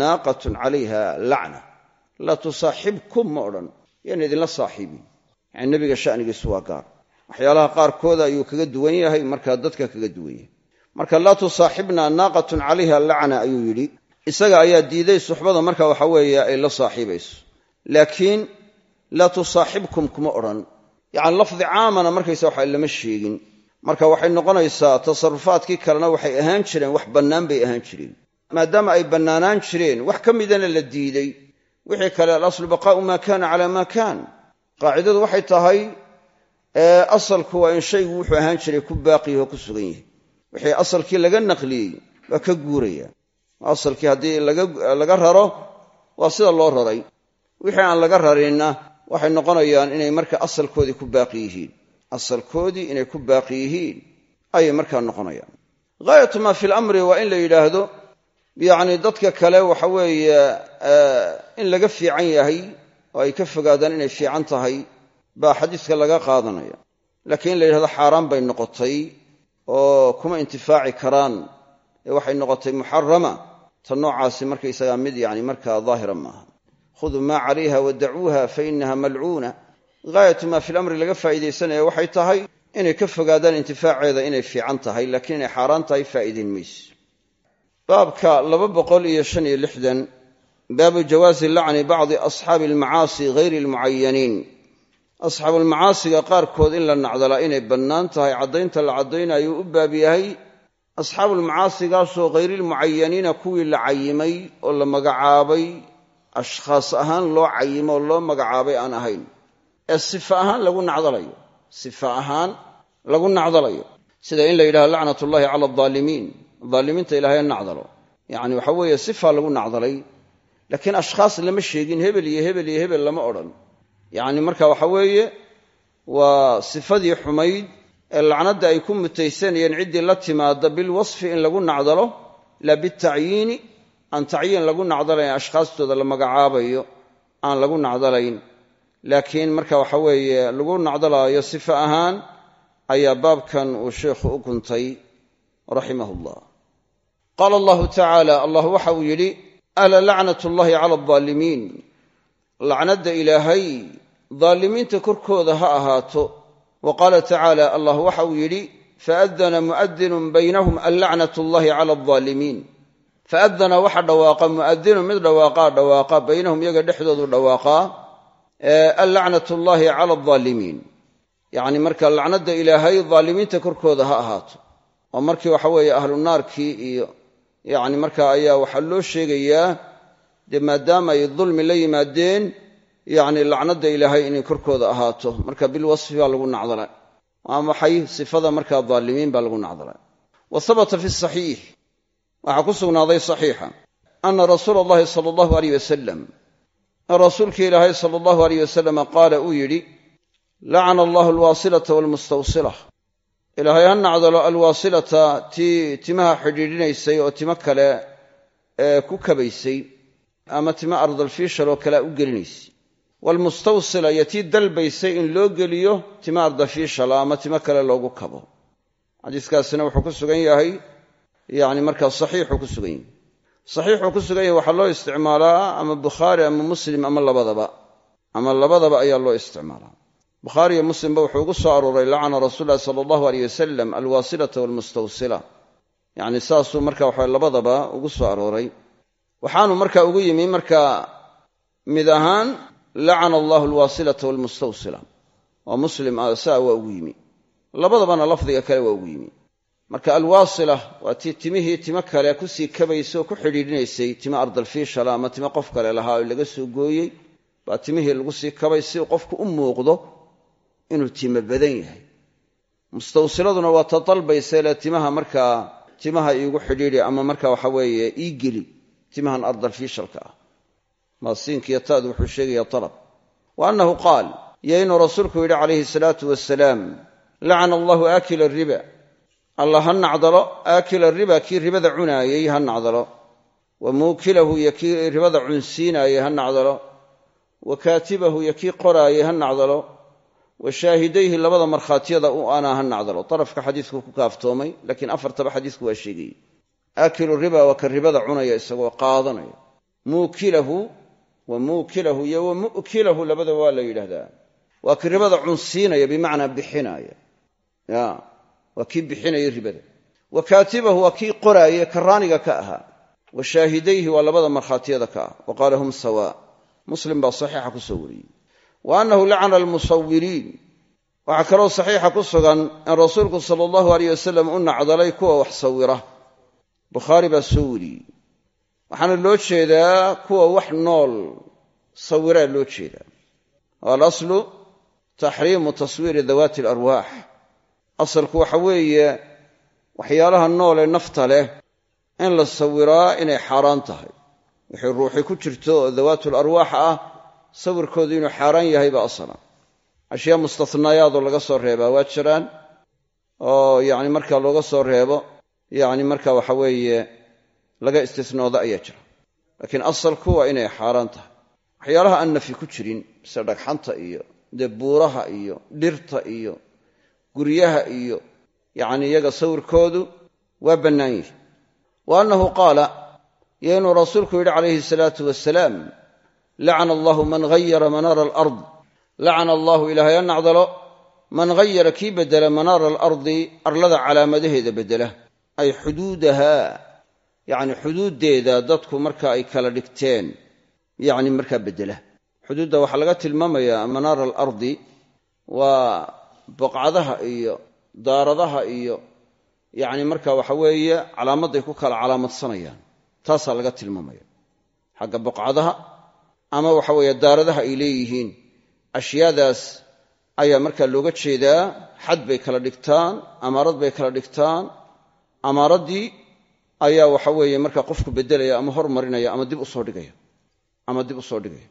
naaqatun calayha lacna. Laa tusaaxibkum ma odhan yaan idinla saaxiibin. Yani nebiga shanigiisu waa gaar. Waxyaalaha qaarkooda ayuu kaga duwan yahay markaa dadka kaga duwan yahay marka laa tusaaxibna naaqatun calayha lacna ayuu yidhi. Isaga ayaa diiday suxbada marka waxa weeye ay la saaxiibayso. Laakiin laa tusaaxibkum kuma odhan. Yacani lafdi caamana markaysa waxa lama sheegin. Marka waxay noqonaysaa tasarufaadkii kalena waxay ahaan jireen wax bannaan bay ahaan jireen. Maadaama ay bannaanaan jireen wax ka midana la diiday. Wixii kale alaslu baqaa'u maa kaana calaa maa kaan qaacidadu waxay tahay asalku waa in shaygu wuxuu ahaan jiray ku baaqiyahoo ku sugan yahay wixii asalkii laga naqliyey waa ka guuraya. Asalkii haddii laga raro waa sida loo raray. Wixii aan laga rarinna waxay noqonayaan inay marka asalkoodii ku baaqi yihiin. Asalkoodii inay ku baaqi yihiin ayay markaa noqonayaan. Haayatu maa fi lamri waa in la yidhaahdo yacni dadka kale waxa weeye in laga fiican yahay oo ay ka fogaadaan inay fiican tahay baa xadiiska laga qaadanaya. Laakiin in la yidhahdo xaaraan bay noqotay oo kuma intifaaci karaan. Ee waxay noqotay muxarama ta noocaasi markaysagaa mid yani markaa daahira maaha. Khuduu maa calayha wadacuuha fa inaha malcuuna. Gaayatu maa fi lamri laga faa'iidaysanaya waxay tahay inay ka fogaadaan intifaaceeda inay fiican tahay laakiin inay xaaraan tahay faa'iidayn mayso baabka laba boqol iyo shan iyo lixdan baabu jawaazi lacni bacdi asxaabulmacaasiga qaarkood in la nacdalaa inay bannaan tahay caddaynta la caddaynayo u baab yahay. Asxaabulmacaasigaasoo hayrilmucayaniina kuwii la cayimay oo la magacaabay ashkhaas ahaan loo cayimo oo loo magacaabay aan ahayn. Ee sifa ahaan lagu nacdalayo sifa ahaan lagu nacdalayo. Sida in la yidhaha lacnat ullahi cala aldaalimiin daalimiinta ilaahay nacdalo. Yacni waxa weeye sifa lagu nacdalay. Laakiin ashkhaas lama sheegin hebel iyo hebel iyo hebel lama odhan yacni marka waxa weeye waa sifadii xumayd ee lacnadda ay ku mutaysanayeen ciddii la timaada bilwasfi in lagu nacdalo laa bitacyiini aan tacyiin lagu nacdalayn ashkhaastooda la magacaabayo aan lagu nacdalayn. Laakiin marka waxa weeye lagu nacdalaayo sifa ahaan ayaa baabkan uu sheikhu u guntay raximah llah qaala allahu tacaala allah waxa uu yidhi ala lacnat ullahi cala aldaalimiin lacnadda ilaahay daalimiinta korkooda ha ahaato. Wa qaala tacaala allah waxa uu yidhi faadana mu'adinun baynahum allacnat ullahi cala aldaalimiin faadana waxa dhawaaqa mu'adinun mid dhawaaqaa dhawaaqa baynahum iyaga dhexdoodu dhawaaqaa allacnat ullahi cala aldaalimiin yacni marka lacnadda ilaahay daalimiinta korkooda ha ahaato. Oo markii waxa weeye ahlu naarkii iyo yacni marka ayaa waxaa loo sheegayaa dee maadaama ay la yimaadeen yacni lacnadda ilaahay inay korkooda ahaato. Marka bilwasfi baa lagu nacdalay. Waa maxay sifada markaa daalimiin baa lagu nacdalay? Wa habata fi saxiix. Waxaa ku sugnaaday saxiixa. Ana rasuula allahi sala allahu aleyh wasalam rasuulkii ilaahay sala allahu aleyh wasalam qaala uu yidhi lacana allahu alwaasilata waalmustawsila ilaahay ha nacdalo alwaasilata tii timaha xidhiidhinaysay oo timo kale ee ku kabaysay ama timo ardalfiishal oo kalea u gelinaysay waalmustawsila iyo tii dalbaysay in loo geliyo timo ardafiishala ama timo kale loogu kabo xadiiskaasina wuxuu ku sugan yahay yani markaa saxiixuu ku sugan yahay saxiixuu ku sugan yahay waxaa loo isticmaalaa ama bukhaari ama muslim ama labadaba ama labadaba ayaa loo isticmaalaa bukhaari iyo muslimba wuxuu ugu soo arooray lacana rasuul lahi sala allahu aleyh wasalam alwaasilata waalmustawsila yacni saasuu marka waxa labadaba ugu soo arooray waxaanu marka ugu yimi marka mid ahaan lacana allahu alwaasilata waalmustawsila oo muslim ah saa waa ugu yimi. Labadabana lafdiga kale waa ugu yimi. Marka alwaasila waa tii timihii timo kale ku sii kabaysa oo ku xidhiidhinaysay timo ardalfiishala ama timo qof kale lahaa oo laga soo gooyey baa timihii lagu sii kabay si qofku u muuqdo inuu timo badan yahay. Mustawsiladuna waa ta dalbaysa timaha markaa timaha iigu xidhiidhi ama marka waxa weeye ii geli timahan ardalfiishalka ah maasiinkiyo taadu wuxuu sheegaya alab wa annahu qaal iyo inuu rasuulku yidhi calayhi salaatu wasalaam lacana allahu aakila riba. Allah ha nacdalo aakila riba kii ribada cunaayey ha nacdalo. Wa muukilahu iyo kii ribada cunsiinaayey ha nacdalo. Wa kaatibahu iyo kii qoraayey ha nacdalo. Wa shaahidayhi labada markhaatiyada u anaa ha nacdalo. Darafka xadiisku ku kaaftoomay laakiin afartaba xadiisku waa sheegayey aakilu riba waa ka ribada cunaya isagoo qaadanaya wa muukilahu iyo wa mu'kilahu labadaba waa la yidhaahdaa. Waa kii ribada cunsiinaya bimacnaa bixinaaya ya waa kii bixinaya ribada. Wa kaatibahu waa kii qoraaye karaaniga ka ahaa wa shaahidayhi waa labada markhaatiyada ka ah. Wa qaala hum sawa. Muslim baa saxiixa ku soo wariyey. Wa annahu lacana almusawiriin waxaa kaloo saxiixa ku sugan in rasuulku sala allahu aleyh wasalam u nacdalay kuwa wax sawira. Bukhaari baa soo wariyey waxaana loo jeedaa kuwa wax nool sawiraa loo jeedaa. Alaslu taxriimu taswiiri dawaati alarwaax asalku waxa weeye waxyaalaha nool ee nafta leh in la sawiraa inay xaaraan tahay. Wixii ruuxi ku jirto oo dawaatul arwaax ah sawirkoodu inuu xaaraan yahay baa asala. Ashyaa mustathnaayaadoo laga soo reebaa waa jiraan? Oo yacni markaa looga soo reebo yacni marka waxa weeye laga istisnooda ayaa jira. Laakiin asalku waa inay xaaraan tahay. Waxyaalaha aan nafi ku jirin sida dhagxanta iyo dee buuraha iyo dhirta iyo guryaha iyo yacni iyaga sawirkoodu waa bannaan yihi wa annahu qaala iyo inuu rasuulku yidhi calayhi salaatu wasalaam lacana allahu man hayara manaara alard. Lacana allahu ilaahay ha nacdalo man hayara kii beddela manaara alardi arlada calaamadaheeda beddela ay xuduudaha yacni xuduuddeeda dadku marka ay kala dhigteen yacni markaa beddela. Xuduudda waxaa laga tilmaamayaa manaara alardi waa boqcadaha iyo daaradaha iyo yacni marka waxa weeye calaamaday ku kala calaamadsanayaan. Taasaa laga tilmaamaya. Xagga boqcadaha ama waxa weeye daaradaha ay leeyihiin ashyaadaas ayaa markaa looga jeedaa xad bay kala dhigtaan amaarad bay kala dhigtaan amaaraddii ayaa waxa weeye markaa qofku beddelaya ama hormarinaya ama dib u soo dhigaya ama dib u soo dhigaya.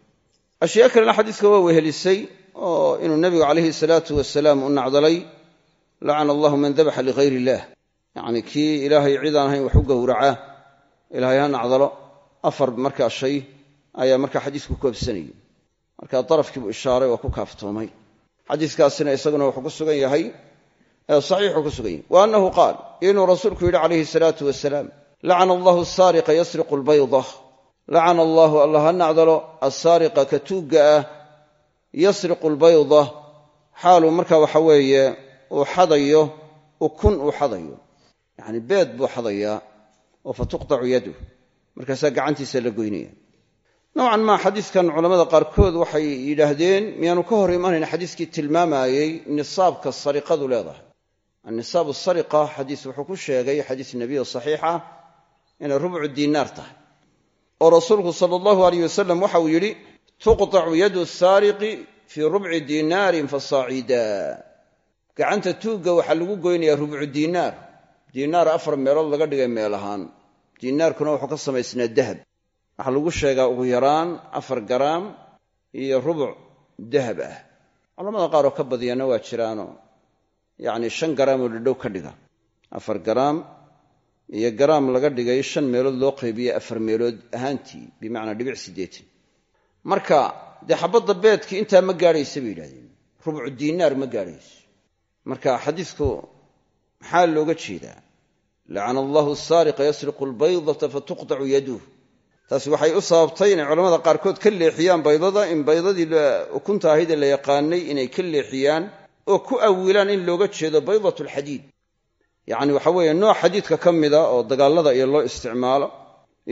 Ashyaa kalena xadiiska waa wehelisay oo inuu nebigu calayhi salaatu wasalaam u nacdalay lacana allahu man dabaxa ligayr illah yacni kii ilaahay cid aan ahayn wax u gowraca ilaahay ha nacdalo. Afar markaa shay ayaa markaa xadiisku koobsanayay. Marka darafkiibuu ishaaray oo ku kaaftoomay. Xadiiskaasina isaguna wuxuu ku sugan yahay saxiixuu ku sugan yahay. Wa annahu qaal inuu rasuulku yidhi calayhi salaatu wasalaam lacana allahu asaariqa yasriqu albayda. Lacana allaahu allah ha nacdalo assaariqa ka tuugga ah yasriqu albayda. Xaaluu marka waxa weeye uu xadayo ukun uu xadayo. Yacni beed buu xadayaa oo fa tuqtacu yaduh markaasaa gacantiisa la goynaya nowcan maa xadiiskan culammada qaarkood waxay yidhaahdeen miyaanu ka hor imanayn annisaabu sariqa xadiis wuxuu ku sheegay xadiis nebiyo saxiixa inay rubcu diinaar tahay oo rasuulku sala allahu alayh wasalam waxa uu yidhi tuqtacu yadu saariqi fii rubci diinaarin fasaacida gacanta tuugga waxaa lagu goynayaa rubcu diinaar diinaar afar meelood laga dhigay meel ahaan diinaarkuna wuxuu ka samaysnaa dahab waxaa lagu sheegaa ugu yaraan afar garaam iyo rubuc dahab ah culamada qaar oo ka badiyaana waa jiraanoo yacni shan garaam oo dhadhow ka dhiga. Afar garaam iyo garaam laga dhigay shan meelood loo qaybiyey afar meelood ahaantii bimacnaa dhibic siddeetan. Marka dee xabadda beedkii intaa ma gaadhaysa bay yidhahdeen rubucu diinaar ma gaadhayso. Marka xadiisku maxaa looga jeedaa? Lacana allahu asaariqa yasriqu albaydata fatuqtacu yaduh taasi waxay u sababtay inay culamada qaarkood ka leexiyaan baydada in baydadii ukunta ahayd ee la yaqaanay inay ka leexiyaan oo ku awilaan in looga jeedo baydat alxadiid yacni waxa weeye nooc xadiidka ka mida oo dagaallada iyo loo isticmaalo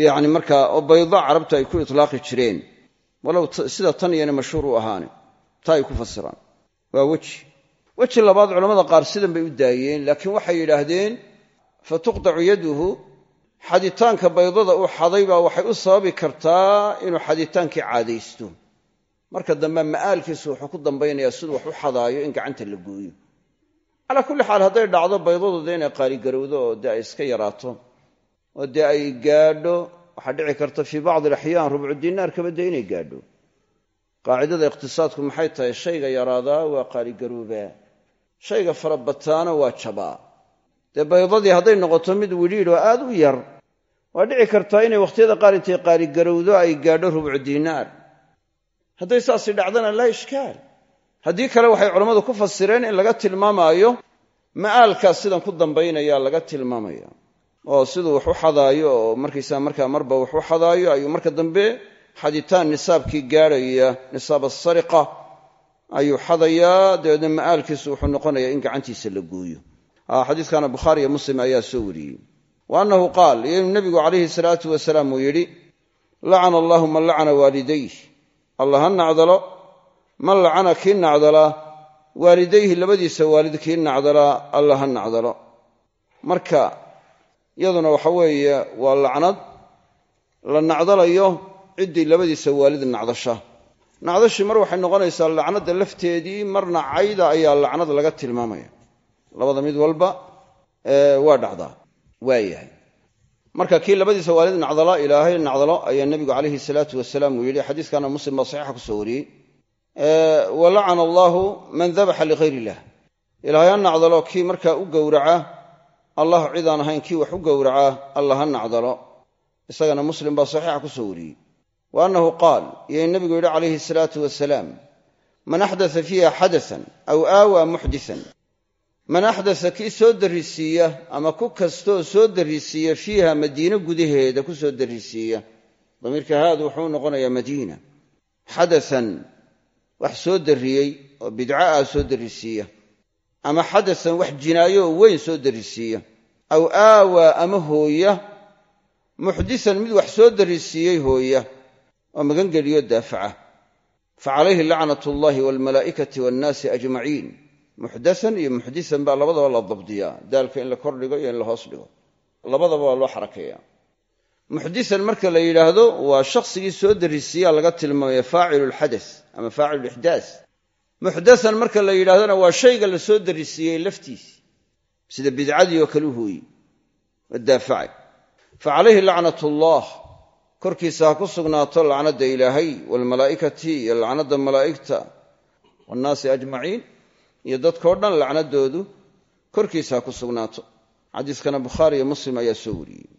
yacni markaa oo bayda carabta ay ku itlaaqi jireen. Walow sida tan iyana mashhuur u ahaane taa ay ku fasiraan. Waa weji. Weji labaad culamada qaar sidan bay u daayeen laakiin waxay yidhaahdeen fa tuqtacu yaduhu xaditaanka baydada uu xaday baa waxay u sababi kartaa inuu xaditaankii caadaysto marka dambe ma'aalkiisu wuxuu ku dambaynayaa siduu wax u xadaayo in gacanta la gooyo. Calaa kulli xaal hadday dhacdo baydadu dee inay qaaligarowdo oo dee ay iska yaraato oo dee ay gaadho waxaa dhici karta fii bacdi alaxyaan rubcu diinaarkaba dee inay gaadho. Qaacidada iqtisaadku maxay tahay? Shayga yaraadaa waa qaaligaroobaa shayga farabataana waa jabaa. Dee baydadii hadday noqoto mid widhiidh oo aad u yar waa dhici kartaa inay wakhtiyada qaar intay qaaligarowdo ay gaadho rubcu diinaar hadday saasi dhacdana laa ishkaal. Haddii kale waxay culammadu ku fasireen in laga tilmaamaayo ma'aalkaas sidan ku dambaynaya laga tilmaamaya. Oo siduu wax u xadaayo oo markaysaa marba wax xadaayo ayuu marka dambe xaditaan nisaabkii gaadhaya nisaab asariqa ayuu xadayaa dabeedna ma'aalkiisu wuxuu noqonayaa in gacantiisa la gooyo. Xadiiskana bukhaari iyo muslim ayaa soo wariyey. Wa annahu qaal iyo inuu nebigu calayhi salaatu wasalaam uu yidhi lacana allah ha nacdalo man lacana kii nacdalaa waalidayhi labadiisa waalid kii nacdalaa allah ha nacdalo. Marka iyaduna waxa weeye waa lacnad la nacdalayo ciddii labadiisa waalid nacdasha. Nacdashii mar waxay noqonaysaa lacnadda lafteedii marna cayda ayaa lacnad laga tilmaamaya. Labada mid walba waa dhacdaa waa yahay marka kii labadiisa waalid nacdala ilaahay nacdalo ayaa nebigu calayhi salaatu wasalaam uu yidhi xadiiskana muslim baa saxiixa ku soo wariyey. Wa lacana allaahu man dabaxa ligayr illah ilaahay ha nacdalo kii markaa u gowraca allah cidaan ahayn kii wax u gowraca allah ha nacdalo. Isagana muslim baa saxiixa ku soo wariyey. Wa annahu qaal iyo nebigu yidhi calayhi salaatu wasalaam man axdata fiiha xadaan aw aawaa muxdisan man axdasa kii soo darrisiiya ama ku kastoo soo darrisiiya fiiha madiine gudaheeda ku soo darrisiiya. Damiirka haadu wuxuu noqonayaa madiina. Xadasan wax soo darriyey oo bidco ah soo darrisiiya. Ama xadasan wax jinaayo oo weyn soo darrisiiya. Aw aawaa ama hooya muxdisan mid wax soo darrisiiyey hooya oo magangeliyo daafaca. Fa calayhi lacnat ullahi waalmalaa'ikati ajmaciin muxdasan iyo muxdisan baa labadaba la dabdiyaa. Daalka in la kor dhigo iyo in la hoos dhigo. Labadaba waa loo xarakeeyaa. Muxdisan marka la yidhaahdo waa shakhsigii soo darrisiiyaa laga tilmaamaya faacilu lxadas ama faacilu lixdaas muxdasan marka la yidhahdona waa shayga la soo darrisiiyey laftiisi. Sida bidcadii oo kale u hooyey. Daafacay. Fa calayhi lacnat ullah korkiisa ha ku sugnaato lacnadda ilaahay waalmalaa'ikati iyo lacnadda malaa'igta waannaasi ajmaciin iyo dadkao dhan lacnadoodu korkiisa ku sugnaato. Xadiiskana bukhaari iyo muslim ayaa soo wariyey.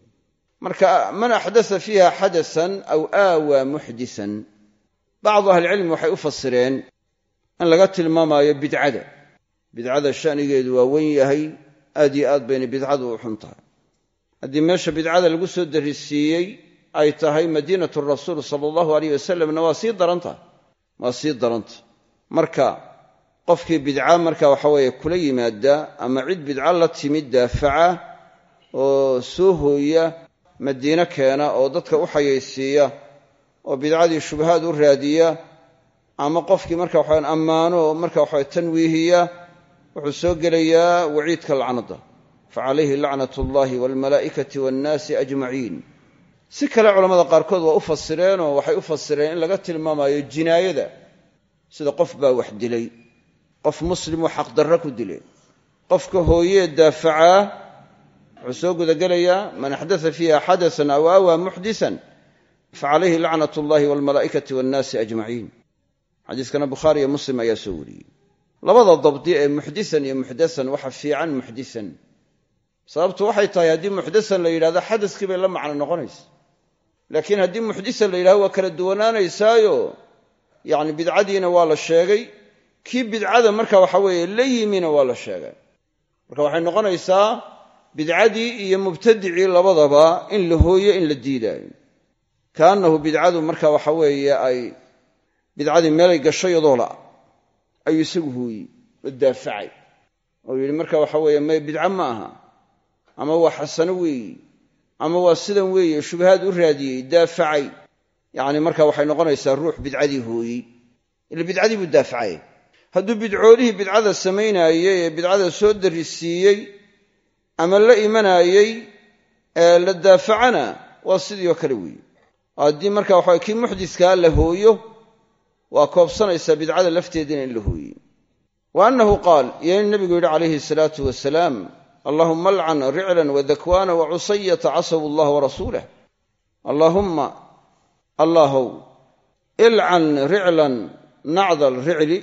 Marka man axdasa fiiha xadasan aw aawaa muxdisan. Bacdu ahlicilmi waxay u fasireen in laga tilmaamaayo bidcada. Bidcada shanigeedu waa wen yahay aad yo aad bayna bidcadu u xun tahay. Haddii meesha bidcada lagu soo darrisiiyey ay tahay madiinatu rasuul sala allahu aleyh wasalamna waa sii daran tahay. Sii daranta marka qofkii bidca marka waxa weeye kula yimaada ama cid bidca la timid daafaca oo soo hooya madiine keena oo dadka u xayaysiiya oo bidcadii shubahaad u raadiya ama qofkii marka waxaan ammaano oo marka waxa tanwiihiya wuxuu soo gelayaa waciidka lacnada fa calayhi lacnat ullahi waalmalaa'ikati waannaasi ajmaciin. Si kale culamada qaarkood waa u fasireenoo waxay u fasireen in laga tilmaamayo jinaayada sida qof baa wax dilay qof muslimoo xaqdarra ku dilay qofka hooyee daafacaa wuxuu soo gudagelayaa man axdaa fiiha xadasan aw aawaa muxdisan fa calayhi lacnat ullahi waalmalaa'ikati waannaasi ajmaciin. Xadiiskana bukhaari iyo muslim ayaa soo wariyey. Labada dabdi ee muxdisan iyo muxdasan waxa fiican muxdisan sababtu waxay tahay haddii muxdasan la yidhahdo xadaskii bay la macno noqonaysa. Laakiin haddii muxdisan la yidhahdo waa kala duwanaanaysaayo. Yacni bidcadiina waa la sheegay kii bidcada marka waxa weeye la yimina waa la sheegay. Marka waxay noqonaysaa bidcadii iyo mubtadicii labadaba in la hooyo in la diidaayo. Kaannahu bidcadu marka waxa weeye ay bidcadii meelay gasho yadoola ayuu isagu hooyey oo daafacay. Oo yidhi marka waxa weeye may bidco ma aha ama waa xasano weeyi ama waa sidan weeye shubahaad u raadiyey daafacay. Yacni marka waxay noqonaysaa ruux bidcadii hooyey. Ila bidcadii buu daafacay hadduu bidcoolihii bidcada samaynaayey ee bidcada soo darrisiiyey ama la imanaayey la daafacana waa sidii oo kale weeye. Haddii marka waxa kii muxdiskaa la hooyo waa koobsanaysaa bidcada lafteediina in la hooyey wa annahu qaal iyo in nabigu yidhi calayhi salaatu wasalaam allahuma alcan riclan wadakwana wacusayata casabu allah warasuulah allaahumma allaahow ilcan riclan nacdal ricli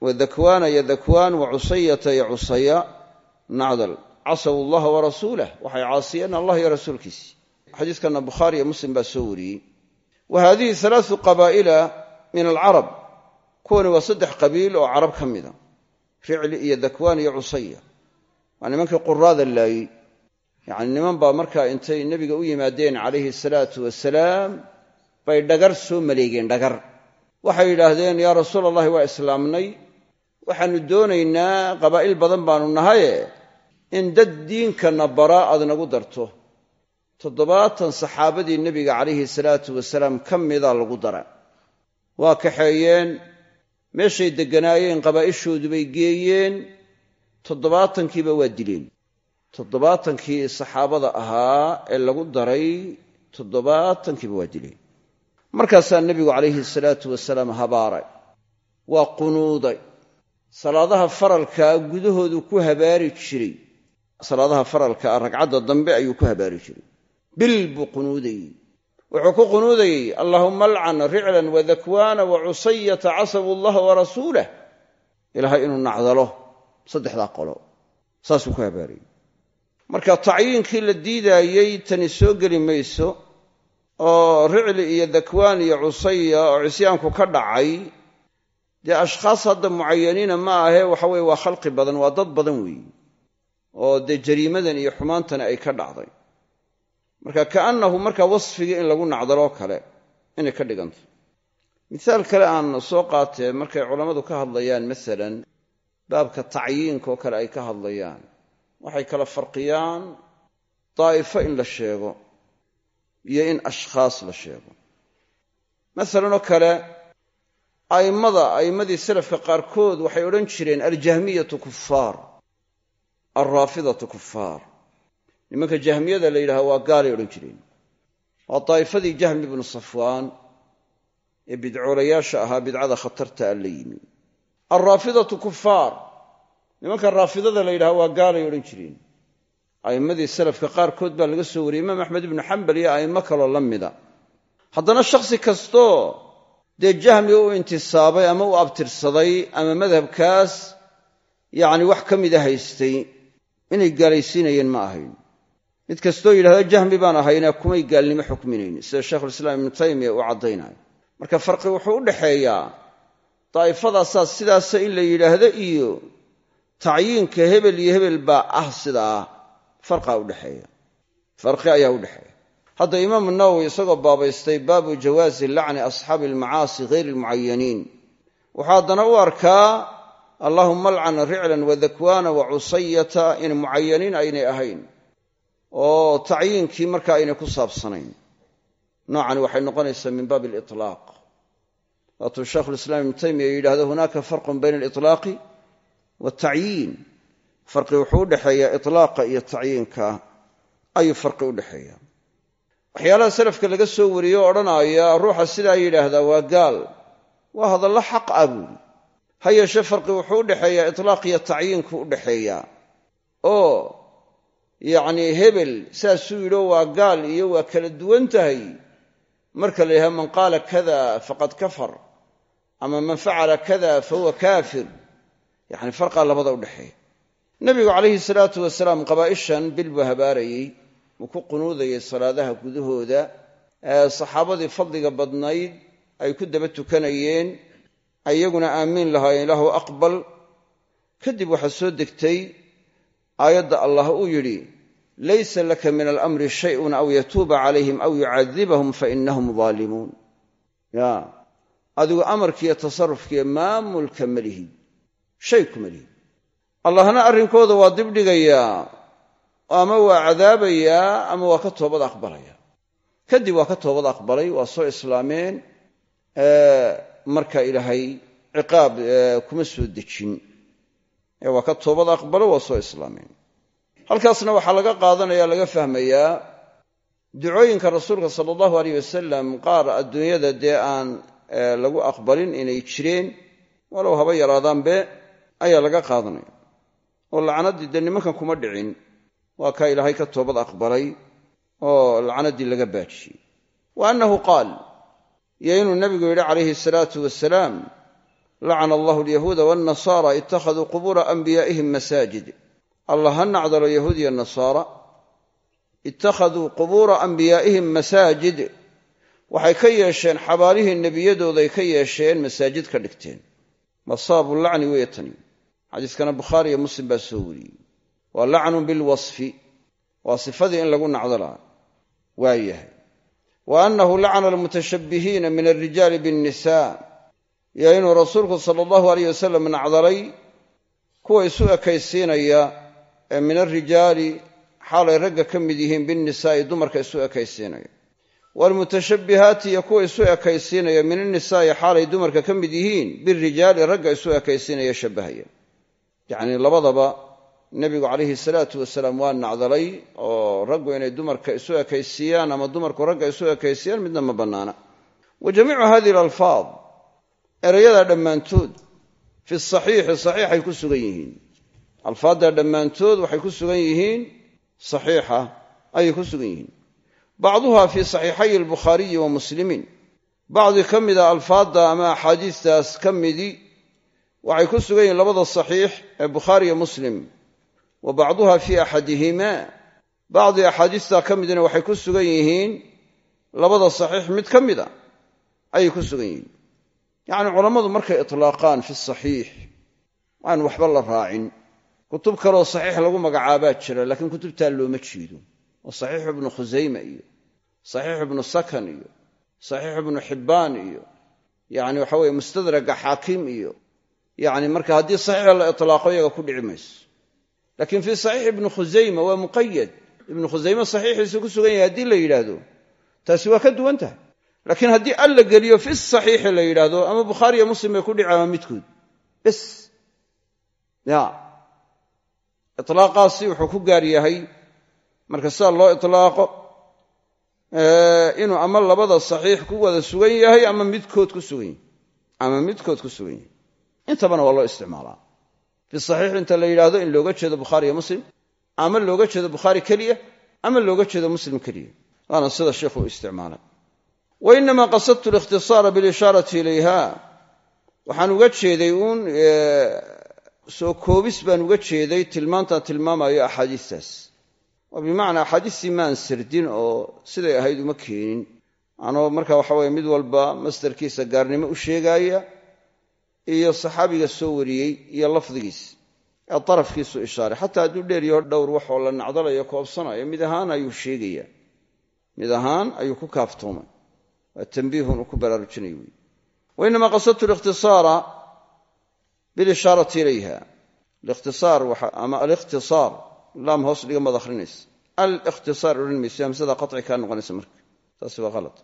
wadakwaana yo dakwaan wacusayata yo cusaya nacdal. Casabu allaha warasuulah waxay caasiyeen allah iyo rasuulkiisi. Xadiiskana bukhaari iyo muslim baa soo wariyey. Wa haadihi alaau qabaa'ila min alcarab kuwani waa saddex qabiil oo carab ka mida ricli iyo dakwaan iyo cusaya. Waa nimankii quraada laayey yacni niman baa markaa intay nebiga u yimaadeen calayhi salaatu wasalaam bay dhagar soo maleegeen dhagar. Waxay yidhaahdeen yaa rasuul allahi waa islaamnay waxaannu doonaynaa qabaa'il badan baanu nahaye in dad diinkana bara aad nagu darto. Toddobaatan saxaabadii nebiga calayhi salaatu wasalaam ka mida lagu dara. Waa kaxeeyeen meeshay degganaayeen qabaa'ishoodu bay geeyeen toddobaatankiiba waa dileen toddobaatankii saxaabada ahaa ee lagu daray toddobaatankiiba waa dileen markaasaa nebigu calayhi salaatu wasalaam habaaray. Waa qunuuday salaadaha faralkaa gudahoodu ku habaari jiray. Salaadaha faralkaa ragcadda dambe ayuu ku habaari jiray. Bil buu qunuudayey. Wuxuu ku qunuudayey allaahuma alcan riclan wadakwaana wacusayata casabu allaha warasuulah ilaahay inuu nacdalo saddexdaa qolo. Saasuu ku habaarayey marka tacyiinkii la diidaayey tani soo geli mayso oo ricli iyo dakwaan iyo cusaya oo cisyaanku ka dhacay dee ashkhaas hadda mucayaniina ma ahee waxa weye waa khalqi badan waa dad badan weeye. Oo dee jariimadan iyo xumaantani ay ka dhacday. Marka kaannahu markaa wasfigii in lagu nacdaloo kale inay ka dhigantay misaal kale aan soo qaatee markay culammadu ka hadlayaan masalan baabka tacyiinka kale ay ka hadlayaan. Waxay kala farqiyaan daa'ifo in la sheego iyo in ashkhaas la sheego. Masalan oo kale a'immada a'immadii salafka qaarkood waxay odhan jireen aljahmiyatu kufaar alraafidatu kufaar nimanka jahmiyada la yidhaha waa gaalay odhan jireen. Waa daa'ifadii jahmi ibnu safwaan ee bidcoolayaasha ahaa bidcada khatarta a la yimi. Alraafidatu kufaar nimanka raafidada la yidhaha waa gaalay odhan jireen. A'immadii salafka qaarkood baa laga soo wariyey imaam axmed ibnu xambal iyo a'immo kaloo la mida. Haddana shakhsi kastoo dee jahmi u intisaabay ama u abtirsaday ama madhabkaas yacni wax ka mida haystay inay gaalaysiinayeen ma ahayn. Mid kastoo yidhahdo jahmi baan ahayna kumay gaalnimo xukminayn sida sheikhulislaam ibnu taymiya uu caddaynayo marka farqi wuxuu u dhexeeyaa daa'ifadaasaa sidaasa in la yidhaahdo iyo tacyiinka hebel iyo hebel baa ah sidaa farqaa udhexeeya farqi ayaa u dhexeeya hadda imaamu nawowi isagoo baabaystay baabu jawaazi lacni asxaabi almacaasi hayr lmucayaniin wuxuu haddana u arkaa allaahuma alcan riclan wadakwaana wa cusayata in mucayaniin aynay ahayn oo tacyiinkii marka aynay ku saabsanayn. Noocan waxay noqonaysaa min baabi alilaaq waatuu shaikhulislaam ibnu taymiya yidhahdo hunaaka farqun bayna alilaaqi waltacyiin farqi wuxuu udhexeeyaa ilaaqa iyo tacyiinka ayuu farqi udhexeeya waxyaalaha salafka laga soo wariyo o odhanaaya ruuxa sidaa yidhaahdaa waa gaal waa hadallo xaq ah buuri ha yeeshe farqi wuxuu u dhexeeyaa itlaaq iyo tacyiinku u dhexeeyaa. Oo yacnii hebel saasuu yidho waa gaal iyo waa kala duwan tahay. Marka la yidhaha man qaala kada faqad kafar. Ama man facala kada fahuwa kaafir. Yacni farqaa labada u dhexeeya. Nebigu calayhi salaatu wasalaam qabaa'ishan bil buu habaarayey uu ku qunuudayay salaadaha gudahooda ee saxaabadii fadliga badnayd ay ku daba tukanayeen ayaguna aamiin lahaayeen ilaahu aqbal. Kadib waxaa soo degtay aayadda allah uu yidhi laysa laka min alamri shayun aw yatuuba calayhim aw yucadibahum fainahum daalimuun ya adigu amarkiiyo tasarufkiiyo maamulka ma lihid shay kuma lihid allahna arrinkooda waa dibdhigayaa ama waa cadaabayaa ama waa ka toobad aqbalaya. Kadib waa ka toobad aqbalay waa soo islaameen marka ilaahay ciqaab kuma soo dejin. Ee waa ka toobad aqbalo waa soo islaameen. Halkaasna waxaa laga qaadanaya laga fahmayaa ducooyinka rasuulka sala allahu aleyh wasalam qaar adduunyada dee aan lagu aqbalin inay jireen walow haba yaraadaanbe ayaa laga qaadanaya. Oo lacnaddii dee nimankan kuma dhicin waa kaa ilaahay ka toobad aqbalay oo lacnaddii laga baajiyey. Wa annahu qaal iyo inuu nebigu yidhi calayhi asalaatu wasalaam lacana allahu alyahuuda waannasaara ittakhaduu qubuura anbiyaa'ihim masaajid. Allah ha nacdalo yahuud iyo nasaara ittakhaduu qubuura anbiyaa'ihim masaajid. Waxay ka yeesheen xabaalihii nebiyadooday ka yeesheen masaajid ka dhigteen. Masaabu lacni weeye xadiiskana bukhaari iyo muslim baa soo wariyey waa lacnun bilwasfi waa sifadii in lagu nacdalaa waa yahay. Wa annahu lacana almutashabbihiina min alrijaali binnisa iyo inuu rasuulku sala allahu aleyh wasalam nacdalay kuwa isu ekaysiinaya ee min alrijaali xaalay ragga ka mid yihiin binnisaa'i dumarka isu ekaysiinaya. Waalmutashabbihaati iyo kuwa isu ekaysiinaya min annisaa'i xaalay dumarka ka mid yihiin birijaali ragga isu ekaysiinaya shabbahaya yacnii labadaba nebigu calayhi salaatu wasalaam waa nacdalay oo raggu inay dumarka isu ekaysiiyaan ama dumarku ragga isu ekaysiiyaan midna ma bannaana. Wa jamiicu hadihi alalfaad erayadaa dhammaantood fi saxiixi saxiixay ku sugan yihiin. Alfaaddaa dhammaantood waxay ku sugan yihiin saxiixa ayay ku sugan yihiin. Bacduha fii saxiixay albukhaariyi wa muslimiin bacdi ka mida alfaadda ama axaadiistaas ka midi waxay ku sugan yihiin labada saxiix ee bukhaari iyo muslim wa bacduha fii axadihimaa. Bacdi axaadiistaa ka midina waxay ku sugan yihiin labada saxiix mid ka mida ayay ku sugan yihiin. Yacni culammadu markay itlaaqaan fi saxiix aan waxba la raacin. Kutub kaleoo saxiix lagu magacaabaa jira laakiin kutubtaa looma jeedo. Oo saxiixu ibnu khusayma iyo saxiixu ibnu sakan iyo saxiixu ibnu xibbaan iyo yacni waxa weye mustadraga xaakim iyo. Yacni marka haddii saxiixa la itlaaqo iyaga ku dhici mayso laakiin fii saxiix ibnu khusayma waa muqayad ibnu khusayme saxiixiisu ku sugan yahay haddii la yidhaahdo taasi waa ka duwan tahay. Laakiin haddii alla geliyo fi saxiixi la yidhaahdo ama bukhaariyo muslim bay ku dhici ama midkood. Bes. Ya. Ilaaqaasi wuxuu ku gaar yahay marka sidaa loo itlaaqo inuu ama labada saxiix ku wada sugan yahay ama midkood ku sugan yahay. Ama midkood ku sugan yahay. Intabana waa loo isticmaalaa fi saxiix inta la yidhaahdo in looga jeedo bukhaariyo muslim ama looga jeedo bukhaari keliya ama looga jeedo muslim keliya waana sida sheikhu u isticmaalay wa qasadtu likhtisaara bilishaarati ilayha waxaan uga jeeday uun soo koobis baan uga jeeday tilmaantaan tilmaamayo axaadiistaas oo bimacnaa axaadiistii maan sirdin oo siday ahayd uma keenin anoo marka waxa weye mid walba masdarkiisa gaarnimo u sheegaaya iyo saxaabiga soo wariyey iyo lafdigiis ee darafkiisu ishaaray. Xataa hadduu dheeryaho dhowr waxoo la nacdalayo koobsanayo mid ahaan ayuu sheegaya. Mid ahaan ayuu ku kaaftoomay. Waa tambiihun ku baraarujinay wey wainamaa qasadtu likhtisaara bilishaarati ilayha. Likhtisaar ama alikhtisaar laam hoos dhiga maad akhrinaysa alikhtisaar odhan mayso hamsada qaci kaa noqonaysa marka. Taasi waa halad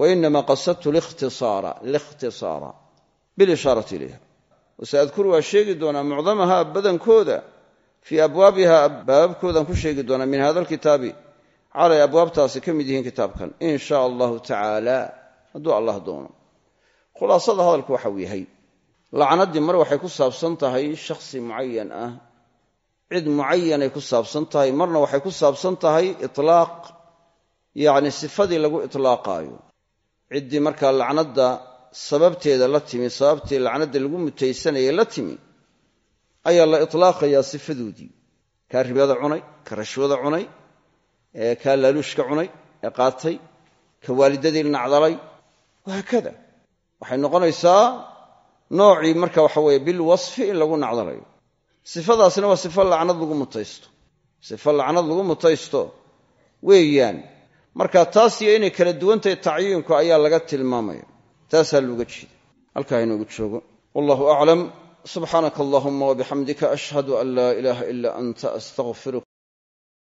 wainamaa qasadtu likhtisaara bilishaarati ilayha wasaadkuru waa sheegi doonaa mucdamaha badankooda fii abwaabiha baababkoodaan ku sheegi doonaa min hada alkitaabi calay abwaabtaasi ka mid yihiin kitaabkan in shaa allahu tacaala hadduu allah doono. Khulaasada hadalku waxa uu yahay lacnaddii mar waxay ku saabsan tahay shakhsi mucayan ah. Cid mucayanay ku saabsan tahay marna waxay ku saabsan tahay itlaaq yacni sifadii lagu itlaaqaayo. Ciddii markaa lacnadda sababteeda la timi sababtii lacnadda lagu mutaysanayay la timi ayaa la itlaaqayaa sifadoodii. Kaa ribada cunay ka rashwada cunay kaa laaluushka cunay ee qaatay ka waalidadii nacdalay. Wahaakada waxay noqonaysaa noocii marka waxa weeye bilwasfi in lagu nacdalayo. Sifadaasna waa sifo lacnad lagu mutaysto. Sifo lacnad lagu mutaysto weeyaan. Marka taas iyo inay kala duwantahay tacyiinku ayaa laga tilmaamaya taasaa looga jeeda. Halkaa inoogu joogo. Wallahu aclam subxaanaka allahuma wabixamdika ashhadu an laa ilaaha ila anta astaqfiruka